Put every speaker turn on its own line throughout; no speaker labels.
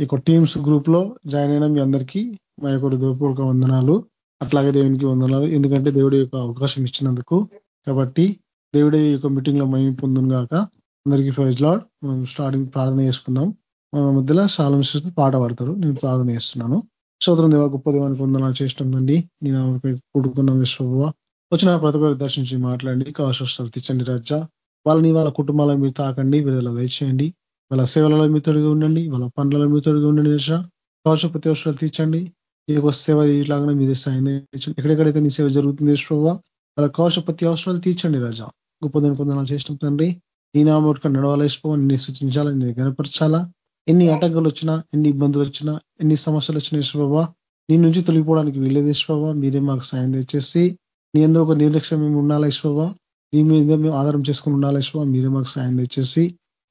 ఈ టీమ్స్ గ్రూప్లో జాయిన్ అయిన మీ అందరికీ మా యొక్క హృదయపూర్వక వందనాలు. అట్లాగే దేవునికి వందనాలు. ఎందుకంటే దేవుడి యొక్క అవకాశం ఇచ్చినందుకు కాబట్టి దేవుడి యొక్క మీటింగ్లో మేము పొందును గాక అందరికీ ప్రైజ్ లాడ్. మనం స్టార్టింగ్ ప్రార్థన చేసుకుందాం. మన మధ్యలో శాలం పాట పాడతారు. నేను ప్రార్థన చేస్తున్నాను. సోదరం దేవ గొప్ప దేవానికి వందనాలు చేస్తుందండి నేను కూడుకున్న విశ్వ వచ్చిన ప్రతి ఒక్కరు దర్శించి మాట్లాడండి. కావలసిన తెచ్చండి రాజా. వాళ్ళని వాళ్ళ కుటుంబాలను మీరు తాకండి విడుదల దయచేయండి. వాళ్ళ సేవలలో మీ తొడిగి ఉండండి వాళ్ళ పనులలో మీ తొడిగి ఉండండి కావచ్చు ప్రతి అవసరాలు తీర్చండి. ఈ యొక్క సేవ ఇలాగనే మీరు సాయం ఎక్కడెక్కడైతే నీ సేవ జరుగుతుంది ప్రభావ వాళ్ళ కావచ్చు ప్రతి అవసరాలు తీర్చండి రాజా. గొప్ప పొందనాలు చేసిన తండ్రి నీ నామక నడవాలా ఇష్టం నిన్ను సూచించాలా నిన్ను గనపరచాలా ఎన్ని ఆటంకాలు వచ్చినా ఎన్ని ఇబ్బందులు వచ్చినా ఎన్ని సమస్యలు వచ్చినా ఇష్టబాబా నీ నుంచి తొలగిపోవడానికి వీలేదు ఇష్టబాబా మీరే మాకు సాయం తెచ్చేసి నీ ఎందుకు ఒక నిర్లక్ష్యం మేము ఉండాలా ఇష్టబాబా నీ మీద మేము ఆధారం చేసుకుని ఉండాలా యశ్వ మీరే మాకు సాయం తెచ్చేసి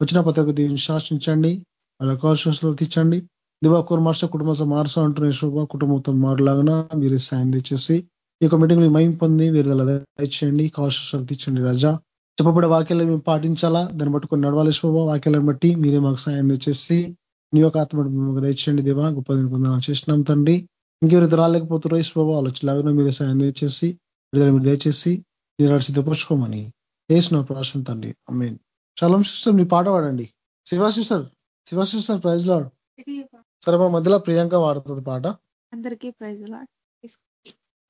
వచ్చిన ప్రతి ఒక్క దీన్ని శాసించండి. వాళ్ళ కావాల్సిన తెచ్చండి దివాకూర్ మాస్టర్ కుటుంబ మార్చ అంటున్న శుభ కుటుంబంతో మారులాగా మీరు సాయం తెచ్చేసి ఈ యొక్క మీటింగ్ మైం పొంది వీరు దయచేయండి. కావాల్సిన తెచ్చండి రాజా. చెప్పబడే వాక్యాలను మేము పాటించాలా? దాన్ని బట్టి నడవాలి శుభ వాక్యాలను బట్టి మీరే మాకు సాయం తెచ్చేసి నీ యొక్క ఆత్మ దయచేయండి దేవా. గొప్ప పొందాం చేసినాం తండ్రి. ఇంకెవరైతే రాలేకపోతారో ఈ శుభ ఆలోచనలాగా మీరే సాయం దయచేసి విడుదల మీరు దయచేసి మీరు సిద్ధపరచుకోమని వేసిన ప్రాశం తండ్రి. అమ్మేన్ చలం సిస్టర్ మీ పాట పాడండి. Shiva sister Shiva sister praise lord. సరే మా మధ్యలో ప్రియాంక వాడుతుంది పాట.
అందరికీ ప్రైజ్ లాడ్.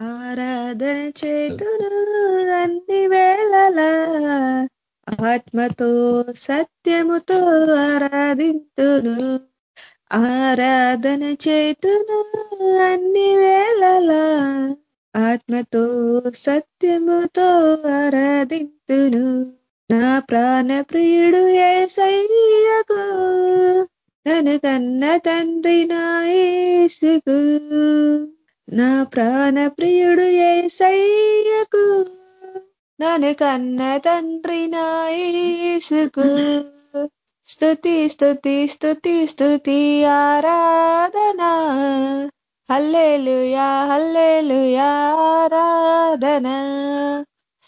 ఆరాధన చేతును అన్ని వేళలా ఆత్మతో సత్యముతో ఆరాధింతును. ఆరాధన చేతును అన్ని వేళలా ఆత్మతో సత్యముతో ఆరాధింతును. నా ప్రాణ ప్రియుడు ఏసయ్యకు నన్ను కన్న తండ్రి నాయసుకు నా ప్రాణ ప్రియుడు ఏసయ్యకు నన్ను కన్న తండ్రి నాయసుకు స్థుతి స్థుతి స్థుతి స్థుతి ఆరాధనా. హల్లేలుయా హల్లేలుయా ఆరాధనా.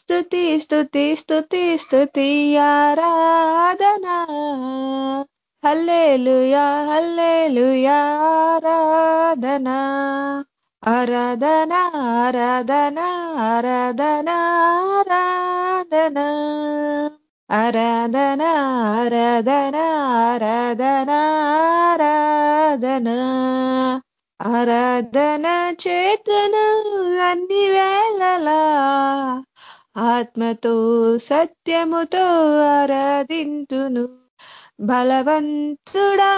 స్థుతి స్థుతి స్థుతి స్థుతి ఆరాధన హల్లేలుయా హల్లేలుయా ఆరాధనా ఆరాధనా ఆరాధనా ఆరాధనా ఆరాధనా ఆరాధనా ఆరాధనా ఆరాధనా ఆరాధన ఆరాధన చేతను అన్ని వేళలా ఆత్మతో సత్యముతో ఆరాధింతును. బలవంతుడా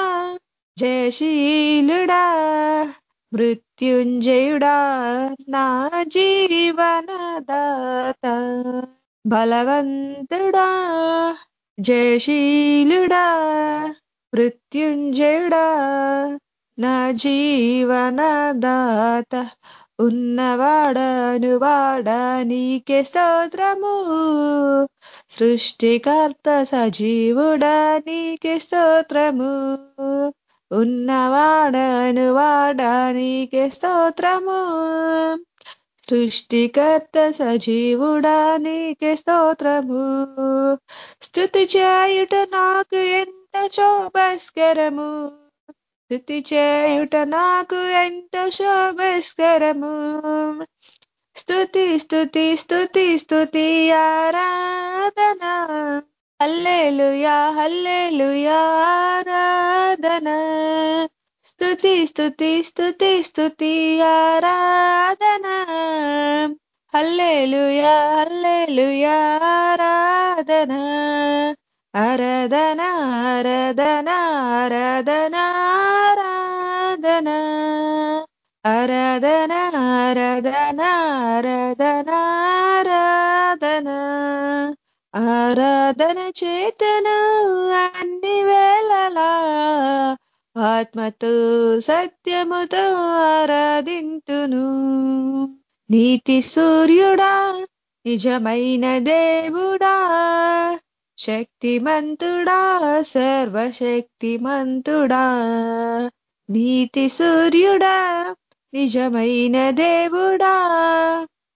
జయశీలుడా మృత్యుంజయుడా నా జీవనదాత. బలవంతుడా జయశీలుడా మృత్యుంజయుడా నా జీవనదాత. ఉన్నవాడను వాడా నీకే స్తోత్రము. సృష్టికర్త సజీవుడా నీకే స్తోత్రము. ఉన్నవాడను వాడా నీకే స్తోత్రము. సృష్టికర్త సజీవుడా నీకే స్తోత్రము. స్థుతి చేయుట నాకు ఎంత చోభస్కరము స్థుతి చేయుట నాకు ఎంత శోభస్కరము. స్థుతి స్థుతి స్థుతి స్థుతి ఆరాధన. హల్లేలుయా హల్లేలుయా ఆరాధన. స్థుతి స్థుతి స్థుతి స్థుతి ఆరాధన. హల్లేలుయా హల్లేలుయా ఆరాధన. ఆరాధన ఆరాధన ఆరాధన. ఆరాధన ఆరాధన ఆరాధన ఆరాధన. ఆరాధన చేతన అన్ని వేళలా ఆత్మతో సత్యముతో ఆరాధింతును. నీతి సూర్యుడా నిజమైన దేవుడా. శక్తిమంతుడా సర్వశక్తిమంతుడా. నీతి సూర్యుడా నిజమైన దేవుడా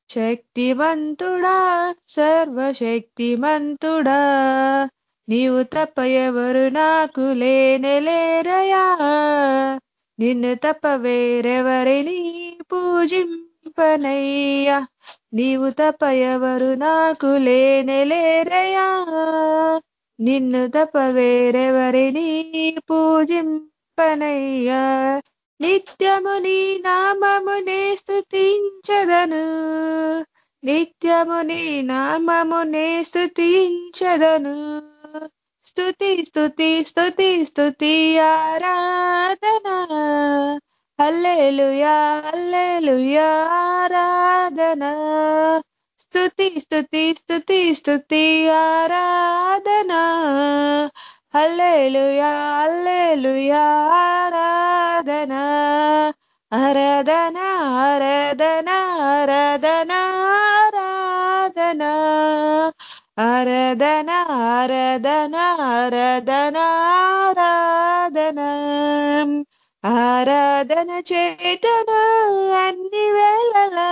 శక్తివంతుడా సర్వశక్తిమంతుడా. నీవు తప్ప ఎవరు నాకు లేనలేరయా నిన్ను తప్ప వేరెవరిని పూజింపనయ్యా? నీవు తప్ప ఎవరు నాకు లేనలేరయా నిన్ను తప్ప వేరెవరిని పూజింప పూజింపనయ్యా నిత్యము నీ నామమునే స్థుతించదను నిత్యము నీ నామమునే స్థుతించదను స్థుతి స్థుతి స్థుతి స్థుతి ఆరాధన. అల్లెలుయా అల్లెలుయా ఆరాధన. స్థుతి స్థుతి స్థుతి స్థుతి ఆరాధన. హల్లెలూయా హల్లెలూయా ఆరాధన ఆరాధన ఆరాధన ఆరాధన ఆరాధన ఆరాధన ఆరాధన ఆరాధన ఆరాధన. ఆరాధన చేతను అన్ని వేళలా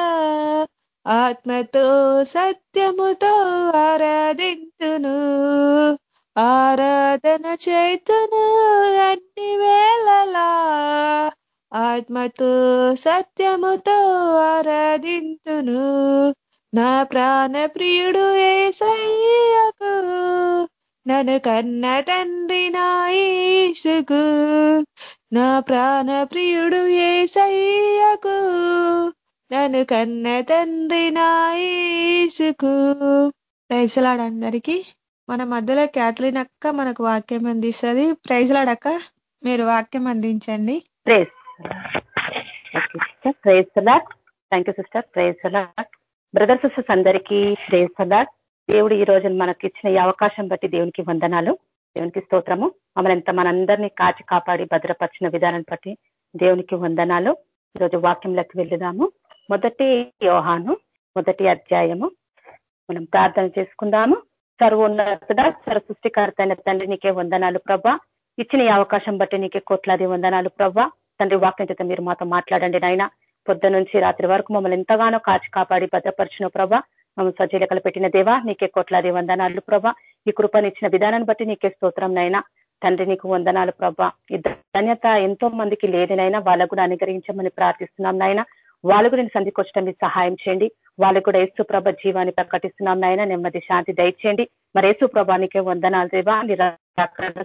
ఆత్మతో సత్యముతో ఆరాధించును ఆరాధన చేతును అన్ని వేళలా ఆత్మతో సత్యముతో ఆరాధింతును. నా ప్రాణ ప్రియుడు ఏసయ్యకు నన్ను కన్న తండ్రి నా నా ప్రాణ ప్రియుడు ఏసయ్యకు నన్ను కన్న తండ్రి నా ఈసుకు ప్రైసలాడందరికీ మన మధ్యలో క్యాథలిన్ అక్క మనకు వాక్యం అందిస్తుంది. ప్రైజ్లాడక్క మీరు వాక్యం అందించండి.
Praise. Sister praise thank you sister praise సలాట్ brother sisters అందరికీ ప్రేజ్ అలాట్ దేవుడు ఈ రోజు మనకి ఇచ్చిన ఈ అవకాశం బట్టి దేవునికి వందనాలు. దేవునికి స్తోత్రము. మమ్మల్ని ఎంత మనందరినీ కాచి కాపాడి భద్రపరిచిన విధానం బట్టి దేవునికి వందనాలు. ఈరోజు వాక్యంలోకి వెళ్ళుదాము మొదటి యోహాను మొదటి అధ్యాయము. మనం ప్రార్థన చేసుకుందాము. సర్వోన్నతుడ సర్వ సృష్టికర్త అయిన తండ్రి నీకే వందనాలు ప్రభా. ఇచ్చిన ఈ అవకాశం బట్టి నీకే కోట్లాది వందనాలు ప్రభా. తండ్రి వాక్యం చేత మీరు మాతో మాట్లాడండి నాయన. పొద్దు నుంచి రాత్రి వరకు మమ్మల్ని ఎంతగానో కాచి కాపాడి భద్రపరిచిన ప్రభా. మమ్మల్ని సజీలకలు పెట్టిన దేవా నీకే కోట్లాది వందనాలు ప్రభా. ఈ కృపనిచ్చిన విధానాన్ని బట్టి నీకే స్తోత్రం నైనా తండ్రి నీకు వందనాలు ప్రభా. ఈ ధన్యత ఎంతో మందికి లేదినైనా వాళ్ళకు కూడా అనుగ్రహించమని ప్రార్థిస్తున్నాం నాయన. వాళ్ళు కూడా నేను సంధికొచ్చడం మీరు సహాయం చేయండి. వాళ్ళు కూడా యేసుప్రభ జీవాన్ని ప్రకటిస్తున్నాం నాయన. నెమ్మది శాంతి దయచేయండి. మరి యేసుప్రభానికే వందనాలు దేవా.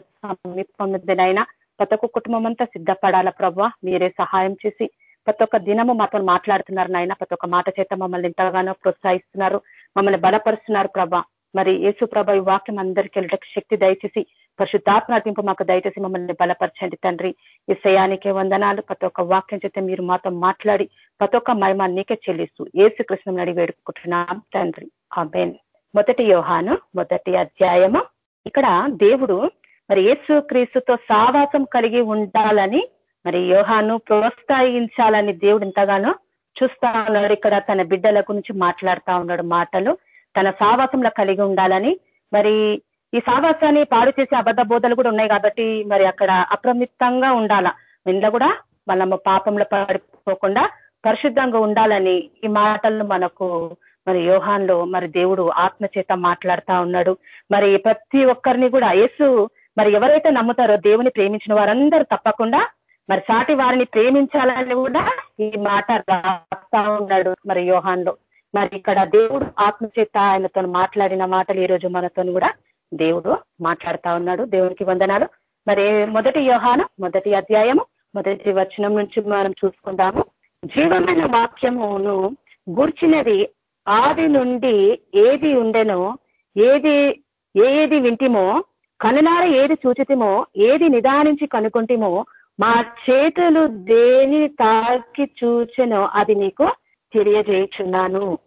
సమీపందైనా ప్రతి ఒక్క కుటుంబం అంతా సిద్ధపడాల ప్రభా? మీరే సహాయం చేసి ప్రతి ఒక్క దినము మాతో మాట్లాడుతున్నారు నాయన. ప్రతి ఒక్క మాట చేత మమ్మల్ని ఎంతగానో ప్రోత్సహిస్తున్నారు. మమ్మల్ని బలపరుస్తున్నారు ప్రభా. మరి యేసు ఈ వాక్యం అందరికీ వెళ్ళటకు శక్తి దయచేసి పరిశుద్ధాత్మ నటింపు మాకు దయచేసి మమ్మల్ని బలపరచండి తండ్రి. ఈ శయానికే వందనాలు. ప్రతి ఒక్క వాక్యం చేత మీరు మాతో మాట్లాడి ప్రతి ఒక్క మహిమ నీకే చెల్లిస్తూ ఏసు కృష్ణం నడి వేడుకుంటున్నాం. తండ్రి. ఆమెన్. మొదటి యోహాను మొదటి అధ్యాయము. ఇక్కడ దేవుడు మరి యేసు క్రీస్తుతో సావాసం కలిగి ఉండాలని మరి యోహాను ప్రోత్సహించాలని దేవుడు ఎంతగానో చూస్తా ఉన్నాడు. ఇక్కడ తన బిడ్డల గురించి మాట్లాడుతా ఉన్నాడు మాటలు. తన సావాసంలో కలిగి ఉండాలని మరి ఈ సావాసాన్ని పాడు చేసే అబద్ధ బోధలు కూడా ఉన్నాయి కాబట్టి మరి అక్కడ అప్రమిత్తంగా ఉండాల? ఇందులో కూడా మనము పాపంలో పడిపోకుండా పరిశుద్ధంగా ఉండాలని ఈ మాటలను మనకు మరి యోహాన్లో మరి దేవుడు ఆత్మచేత మాట్లాడుతా ఉన్నాడు. మరి ప్రతి ఒక్కరిని కూడా యేసు మరి ఎవరైతే నమ్ముతారో దేవుని ప్రేమించిన వారందరూ తప్పకుండా మరి సాటి వారిని ప్రేమించాలని కూడా ఈ మాట రాస్తా ఉన్నాడు మరి యోహాన్లో. మరి ఇక్కడ దేవుడు ఆత్మచేత ఆయనతో మాట్లాడిన మాటలు ఈ రోజు మనతో కూడా దేవుడు మాట్లాడుతా ఉన్నాడు. దేవునికి వందనాలు. మరి మొదటి యోహాను మొదటి అధ్యాయము మొదటి వచనం నుంచి మనం చూసుకుందాము. జీవమైన వాక్యమును గుర్చినది ఆది నుండి ఏది ఉండెనో ఏది ఏది వింటిమో కనులార ఏది సూచితమో ఏది నిదానించి కనుకుంటేమో మా చేతులు దేని తాకి చూచెనో అది నీకు తెలియజేయుచున్నాను.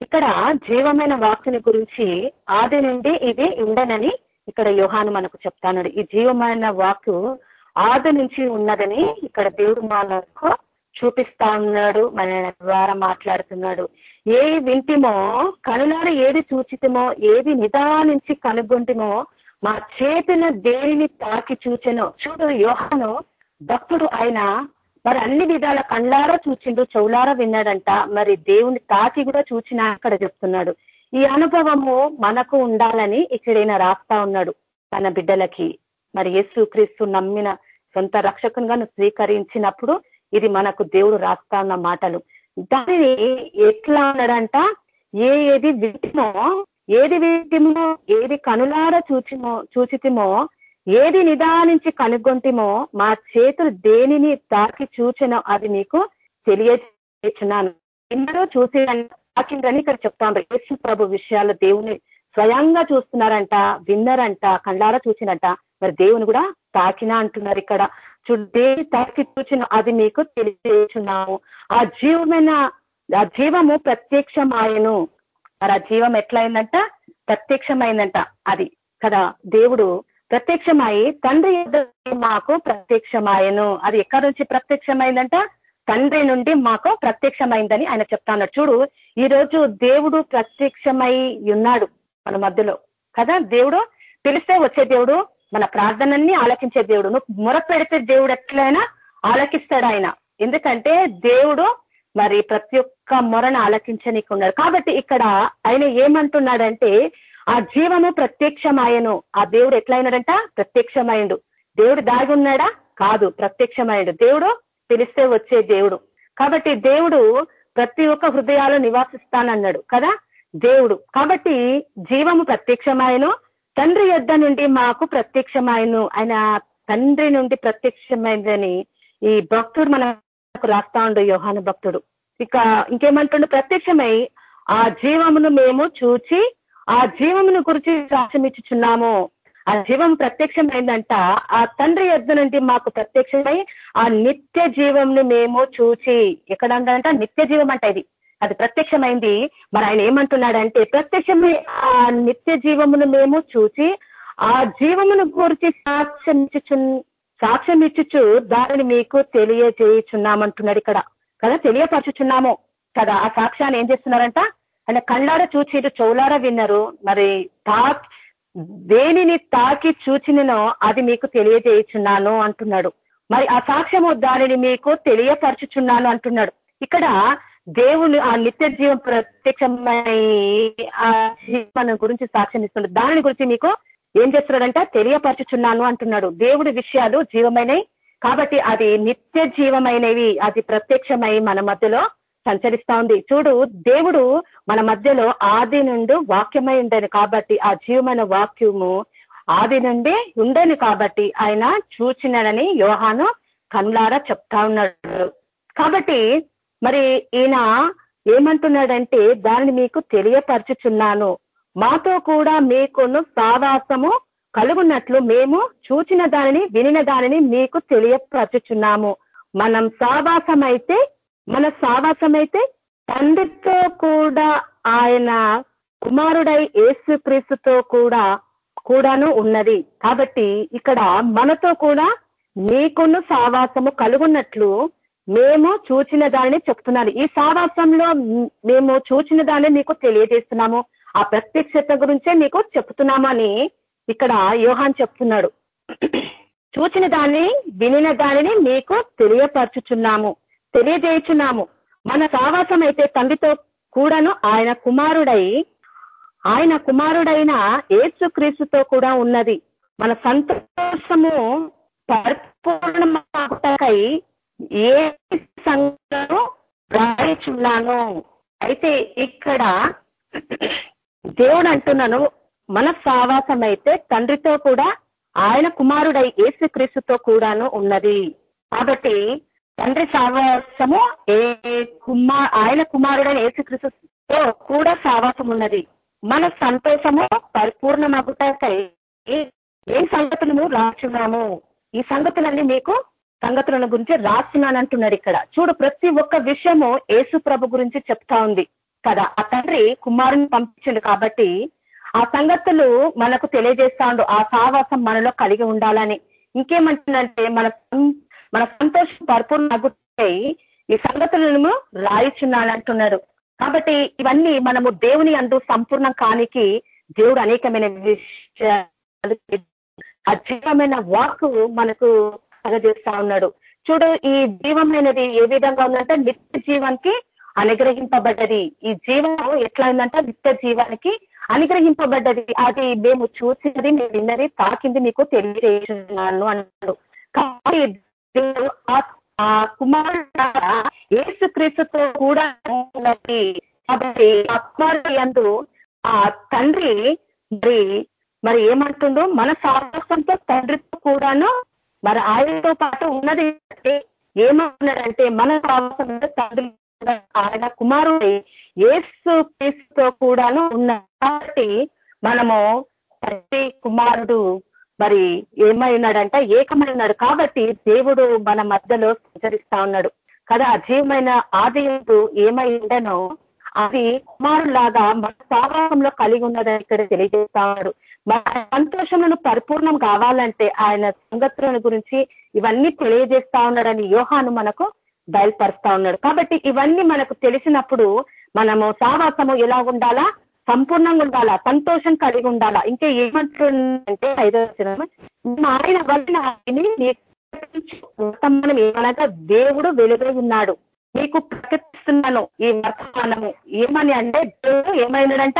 ఇక్కడ జీవమైన వాక్కుని గురించి ఆది నుండి ఇది ఉండనని ఇక్కడ యోహాను మనకు చెప్తాను ఈ జీవమైన వాక్కు ఆది నుంచి ఉన్నదని ఇక్కడ దేవుడు మనకు చూపిస్తా ఉన్నాడు మన ద్వారా మాట్లాడుతున్నాడు. ఏ వింటిమో కనులార ఏది చూచితమో ఏది నిదానించి కనుగొంటిమో మా చేతిన దేనిని తాకి చూచెనో. చూడు యోహను భక్తుడు ఆయన మరి అన్ని విధాల కళ్ళారా చూచిండు చౌలారా విన్నాడంట. మరి దేవుని తాకి కూడా చూచిన అక్కడ చెప్తున్నాడు. ఈ అనుభవము మనకు ఉండాలని ఇక్కడైనా రాస్తా ఉన్నాడు తన బిడ్డలకి. మరి యేసు క్రీస్తు నమ్మిన సొంత రక్షకునిగా స్వీకరించినప్పుడు ఇది మనకు దేవుడు రాస్తా ఉన్న మాటలు. దానిని ఎట్లా అన్నాడంట? ఏ ఏది వింటిమో ఏది వింటిమో ఏది కనులార చూచిమో చూచితిమో ఏది నిదానించి కనుగొంటిమో మా చేతులు దేనిని తాకి చూచినో అది మీకు తెలియజేస్తున్నాను అందరూ చూసి తాకిందని ఇక్కడ చెప్తాను యేసు ప్రభు విషయాలు దేవుని స్వయంగా చూస్తున్నారంట విన్నరంట కండారా చూసినట్ట మరి దేవుని కూడా తాకినా అంటున్నారు ఇక్కడ. దేని తాకి చూచిన అది మీకు తెలియజేస్తున్నాము ఆ జీవమైన ఆ జీవము ప్రత్యక్షమాయను. మరి ఆ జీవం ఎట్లయిందంట? ప్రత్యక్షమైందంట అది కదా? దేవుడు ప్రత్యక్షమై తండ్రి మాకు ప్రత్యక్షమాయను. అది ఎక్కడి నుంచి ప్రత్యక్షమైందంట? తండ్రి నుండి మాకు ప్రత్యక్షమైందని ఆయన చెప్తాను చూడు ఈ రోజు దేవుడు ప్రత్యక్షమై ఉన్నాడు మన మధ్యలో కదా? దేవుడు పిలిస్తే వచ్చే దేవుడు మన ప్రార్థనని ఆలకించే దేవుడు. నువ్వు మొర పెడితే దేవుడు ఎట్లయినా ఆలకిస్తాడు ఆయన. ఎందుకంటే దేవుడు మరి ప్రతి ఒక్క మొరను ఆలకించనీకున్నాడు. కాబట్టి ఇక్కడ ఆయన ఏమంటున్నాడంటే ఆ జీవము ప్రత్యక్షమాయను. ఆ దేవుడు ఎట్లయినాడంట? ప్రత్యక్షమైండు దేవుడు దాగి ఉన్నాడా కాదు ప్రత్యక్షమైండు దేవుడు పిలిస్తే వచ్చే దేవుడు. కాబట్టి దేవుడు ప్రతి ఒక్క హృదయాలు నివాసిస్తానన్నాడు కదా? దేవుడు. కాబట్టి జీవము ప్రత్యక్షమాయను. తండ్రి యొద్ద నుండి మాకు ప్రత్యక్షమాయను ఆయన తండ్రి నుండి ప్రత్యక్షమైందని ఈ భక్తుడు మనకు రాస్తా ఉండు యోహాను భక్తుడు. ఇక ఇంకేమంటుండు? ప్రత్యక్షమై ఆ జీవమును మేము చూచి ఆ జీవమును గురించి సాక్ష్యమిచ్చుచున్నాము. ఆ జీవం ప్రత్యక్షమైందంట. ఆ తండ్రి యొద్ద నుండి మాకు ప్రత్యక్షమై ఆ నిత్య జీవంను మేము చూచి. ఎక్కడ అంట నిత్య జీవం అంట ఇది. అది ప్రత్యక్షమైంది. మరి ఆయన ఏమంటున్నాడంటే ప్రత్యక్షమై ఆ నిత్య జీవమును మేము చూచి ఆ జీవమును గురించి సాక్ష్యం సాక్ష్యం ఇచ్చుచు దానిని మీకు తెలియజేయుచున్నామంటున్నాడు ఇక్కడ. కదా తెలియపరచుచున్నాము. కదా ఆ సాక్ష్యాన్ని ఏం చేస్తున్నారంట? ఆయన కళ్ళార చూచి చౌలార విన్నారు. మరి తా దేనిని తాకి చూచినో అది మీకు తెలియజేయుచున్నాను అంటున్నాడు. మరి ఆ సాక్ష్యము దానిని మీకు తెలియపరచుచున్నాను అంటున్నాడు. ఇక్కడ దేవుని ఆ నిత్య జీవం ప్రత్యక్షమై ఆ గురించి సాక్ష్యం ఇస్తున్నాడు దాని గురించి మీకు ఏం చేస్తున్నాడంట? తెలియపరచుచున్నాను అంటున్నాడు. దేవుడి విషయాలు జీవమైనవి కాబట్టి అది నిత్య జీవమైనవి. అది ప్రత్యక్షమై మన మధ్యలో సంచరిస్తా ఉంది. చూడు దేవుడు మన మధ్యలో ఆది నుండి వాక్యమై ఉండను కాబట్టి ఆ జీవమైన వాక్యము ఆది నుండి ఉండను కాబట్టి ఆయన చూచినడని యోహాను కన్లారా చెప్తా ఉన్నాడు. కాబట్టి మరి ఈయన ఏమంటున్నాడంటే దానిని మీకు తెలియపరచుచున్నాను. మాతో కూడా మీకును సావాసము కలుగున్నట్లు మేము చూచిన దానిని వినిన దానిని మీకు తెలియపరచుచున్నాము. మనం సావాసమైతే అయితే మన సావాసమైతే అయితే తండ్రితో కూడా ఆయన కుమారుడై ఏసు క్రీస్తుతో కూడా కూడాను ఉన్నది. కాబట్టి ఇక్కడ మనతో కూడా మీకును సావాసము కలుగున్నట్లు మేము చూచిన దానిని చెప్తున్నాను ఈ సావాసంలో మేము చూచిన దాన్ని మీకు తెలియజేస్తున్నాము. ఆ ప్రత్యక్షత గురించే మీకు చెప్తున్నామని ఇక్కడ యోహాన్ చెప్తున్నాడు. చూచిన దాన్ని వినిన దానిని మీకు తెలియపరచుచున్నాము తెలియజేయుచున్నాము. మన సావాసం అయితే తండ్రితో కూడాను ఆయన కుమారుడై ఆయన కుమారుడైన ఏసుక్రీస్తుతో కూడా ఉన్నది. మన సంతోషము పరిపూర్ణకై ఏ సంఘంలో రాయిచున్నాను? అయితే ఇక్కడ దేవుడు అంటున్నాను మన సావాసం అయితే తండ్రితో కూడా ఆయన కుమారుడై ఏసుక్రీస్తుతో కూడాను ఉన్నది. కాబట్టి తండ్రి సావాసము ఏ కుమార్ ఆయన కుమారుడైన ఏసుక్రీస్తుతో కూడా సావాసం ఉన్నది మన సంతోషము పరిపూర్ణమగుటకై ఏ సంగతులను రాచున్నాము. ఈ సంగతులన్నీ మీకు సంగతులను గురించి రాస్తున్నానంటున్నారు ఇక్కడ. చూడు ప్రతి ఒక్క విషయము యేసు ప్రభు గురించి చెప్తా ఉంది. కదా ఆ తండ్రి కుమారుని పంపించిండు కాబట్టి ఆ సంగతులు మనకు తెలియజేస్తాడు. ఆ సావాసం మనలో కలిగి ఉండాలని. ఇంకేమంటుందంటే మన మన సంతోషం పరిపూర్ణ ఈ సంగతులను రాయిచున్నాడు కాబట్టి ఇవన్నీ మనము దేవుని అందు సంపూర్ణం కానికి దేవుడు అనేకమైన విషయాలు అద్భుతమైన వాక్ మనకు కలగజేస్తా ఉన్నాడు. చూడు ఈ జీవం అనేది ఏ విధంగా ఉందంటే నిత్య జీవానికి అనుగ్రహింపబడ్డది. ఈ జీవము ఎట్లా ఉందంటే నిత్య జీవానికి అనుగ్రహింపబడ్డది. అది మేము చూసినది మేము విన్నది తాకింది మీకు తెలియజేస్తున్నాను అన్నాడు. కాబట్టి ఆ కుమారుడు ఏసు క్రీస్తుతో కూడా ఉన్నది. కాబట్టి ఆ కుమారుడు ఎందు ఆ తండ్రి మరి మరి ఏమంటుండో? మన సాహసంతో తండ్రితో కూడాను మరి ఆయనతో పాటు ఉన్నది ఏమంటున్నాడంటే మన సాహసంతో తండ్రి ఆయన కుమారుడి ఏసు క్రీస్తుతో కూడాను ఉన్నారు. కాబట్టి మనము తండ్రి కుమారుడు మరి ఏమై ఉన్నాడంటే ఏకమై ఉన్నాడు కాబట్టి దేవుడు మన మధ్యలో సంచరిస్తా ఉన్నాడు. కదా అజీవమైన ఆదయంతో ఏమై ఉండనో అది కుమారులాగా మన సావాసంలో కలిగి ఉన్నదని ఇక్కడ తెలియజేస్తా ఉన్నాడు మన సంతోషములను పరిపూర్ణం కావాలంటే ఆయన సంగతులను గురించి ఇవన్నీ తెలియజేస్తా ఉన్నాడని యోహాను మనకు బయలుపరుస్తా ఉన్నాడు. కాబట్టి ఇవన్నీ మనకు తెలిసినప్పుడు మనము సావాసము ఎలా ఉండాలా? సంపూర్ణంగా ఉండాలా? సంతోషం కలిగి ఉండాలా? ఇంకా ఏమంటుందంటే ఐదో ఆయన వలన వర్తమానం ఏమనగా దేవుడు వెలుగై ఉన్నాడు. మీకు ప్రకటిస్తున్నాను ఈ వర్తమానము. ఏమని అంటే దేవుడు ఏమైనాడంట?